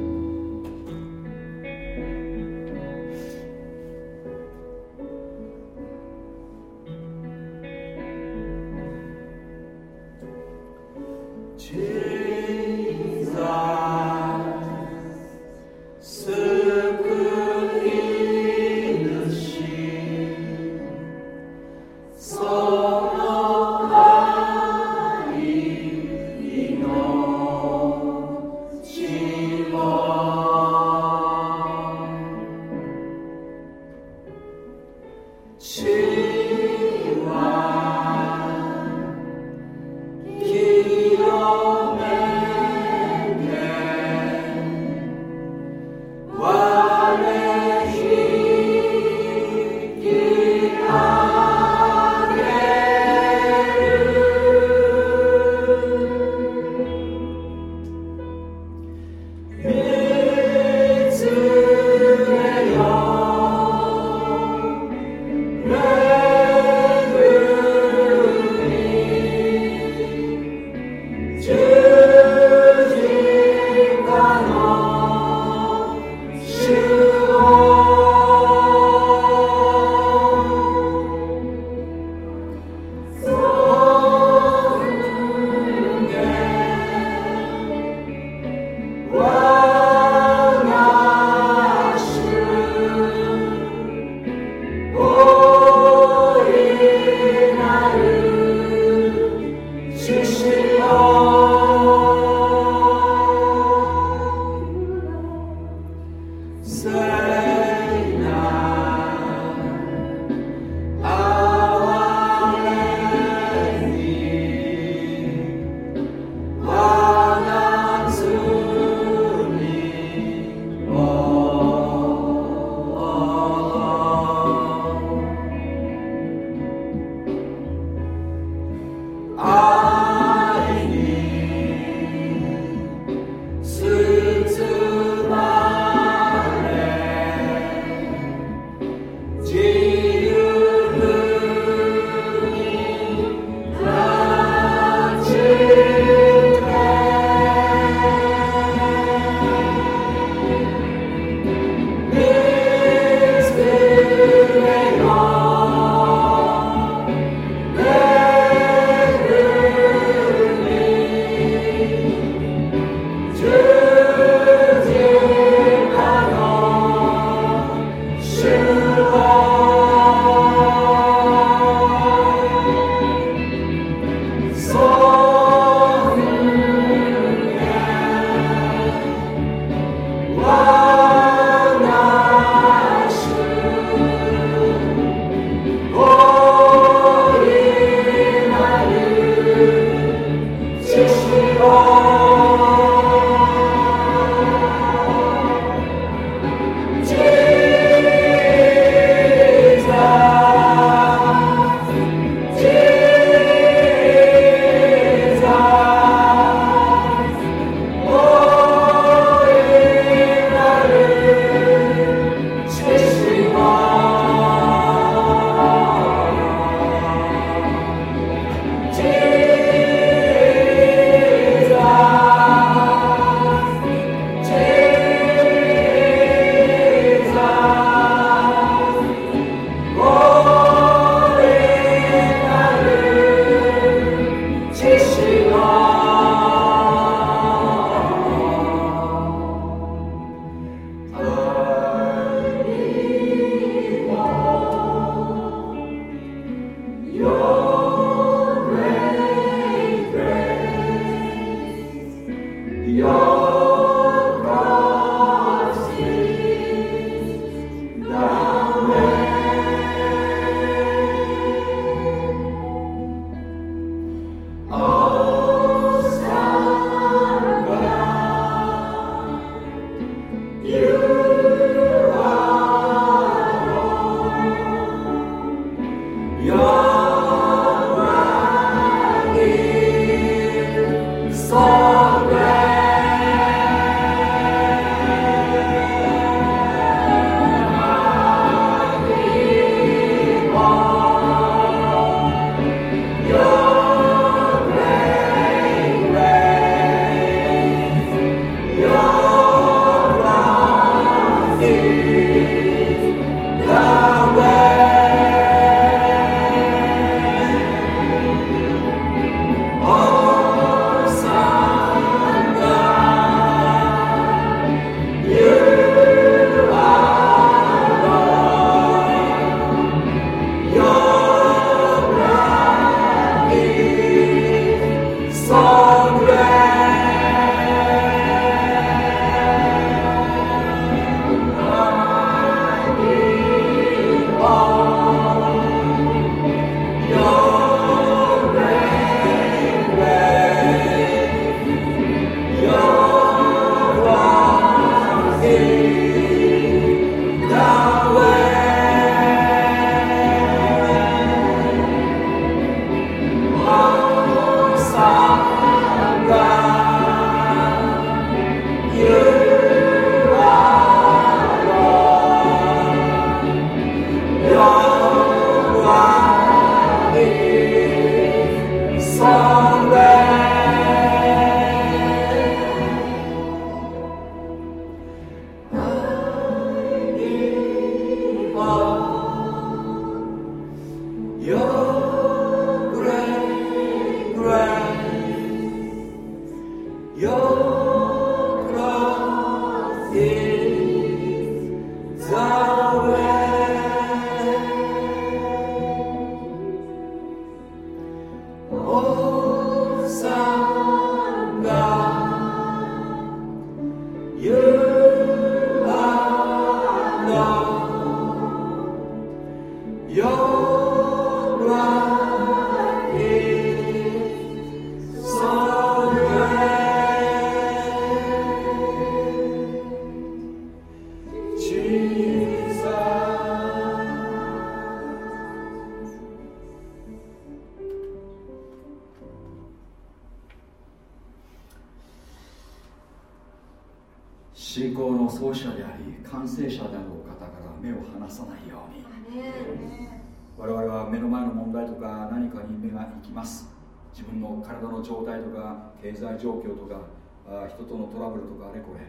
きます。自分の体の状態とか経済状況とかあ人とのトラブルとかあれこれ。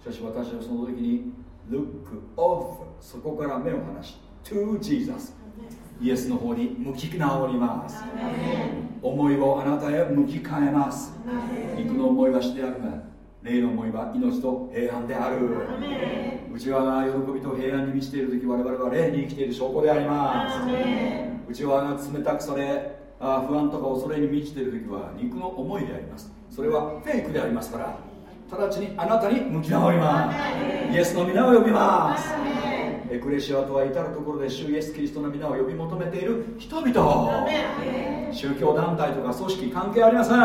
しかし私はその時に Look off そこから目を離し To Jesus イエスの方に向き直ります。思いをあなたへ向き変えます。肉の思いはしてあるが霊の思いは命と平安である。内側が喜びと平安に満ちている時我々は霊に生きている証拠であります。内側が冷たくされあ不安とか恐れに満ちている時は肉の思いであります。それはフェイクでありますから直ちにあなたに向き直ります。イエスの皆を呼びます。エクレシアとは至る所で主イエス・キリストの皆を呼び求めている人々。宗教団体とか組織関係ありません。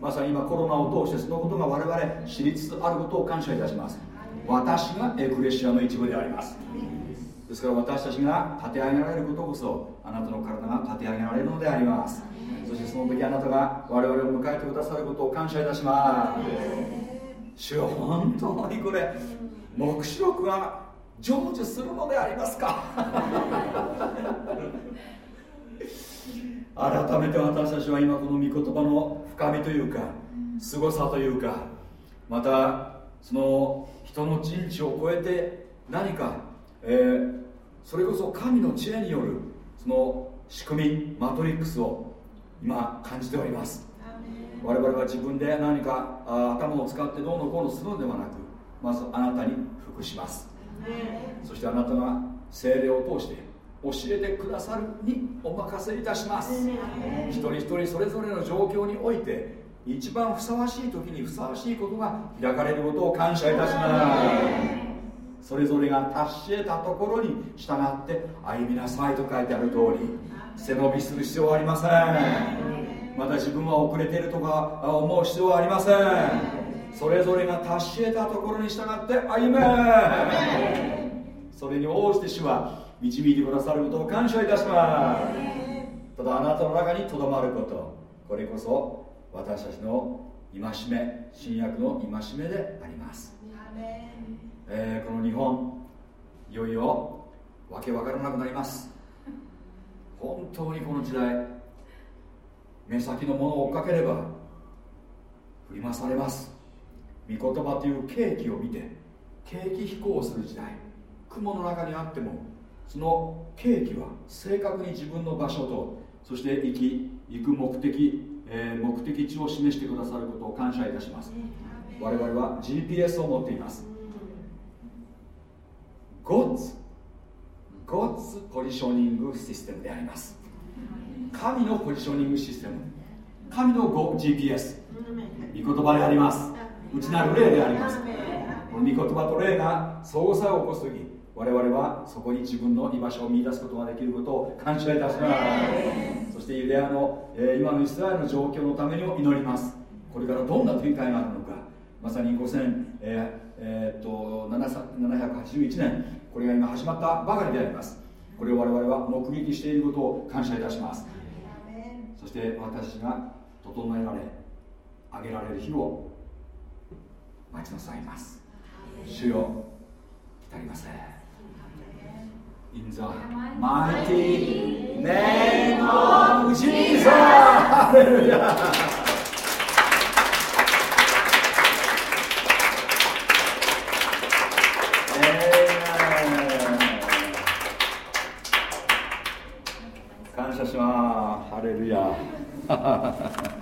まさに今コロナを通してそのことが我々知りつつあることを感謝いたします。私がエクレシアの一部でありますですから私たちが立て上げられることこそあなたの体が立て上げられるのであります。そしてその時あなたが我々を迎えてくださることを感謝いたします。主よ本当にこれ黙示録が成就するのでありますか？改めて私たちは今この御言葉の深みというか凄さというかまたその人の人知を超えて何か、えー、それこそ神の知恵によるその仕組みマトリックスを今感じております。我々は自分で何か頭を使ってどうのこうのするのではなくまずあなたに服します。そしてあなたが精霊を通して教えてくださるにお任せいたします。一人一人それぞれの状況において一番ふさわしい時にふさわしいことが開かれることを感謝いたしますそれぞれが達し得たところに従って歩みなさいと書いてある通り背伸びする必要はありません。また自分は遅れているとか思う必要はありません。それぞれが達し得たところに従って歩め。それに応じて主は導いてくださることを感謝いたします。ただあなたの中にとどまることこれこそ私たちの戒め新約の戒めであります、えー、この日本いよいよわけわからなくなります。本当にこの時代目先のものを追っかければ振り回されます。御言葉というケーキを見て景気飛行する時代雲の中にあってもその契機は正確に自分の場所とそして行き行く目的、えー、目的地を示してくださることを感謝いたします。我々は GPS を持っています God's God's ポジショニングシステムであります。神のポジショニングシステム神の GPS 御言葉であります。内なる霊であります。この御言葉と霊が相互作用を起こす時我々はそこに自分の居場所を見出すことができることを感謝いたします。そしてユダヤの、えー、今のイスラエルの状況のためにも祈ります。これからどんな展開があるのか。まさに5000、ええー、っと781年これが今始まったばかりであります。これを我々は目撃していることを感謝いたします。そして私が整えられ上げられる日を待ちなさいます。主よ来たりません。In the mighty name of Jesus! ハハハハ。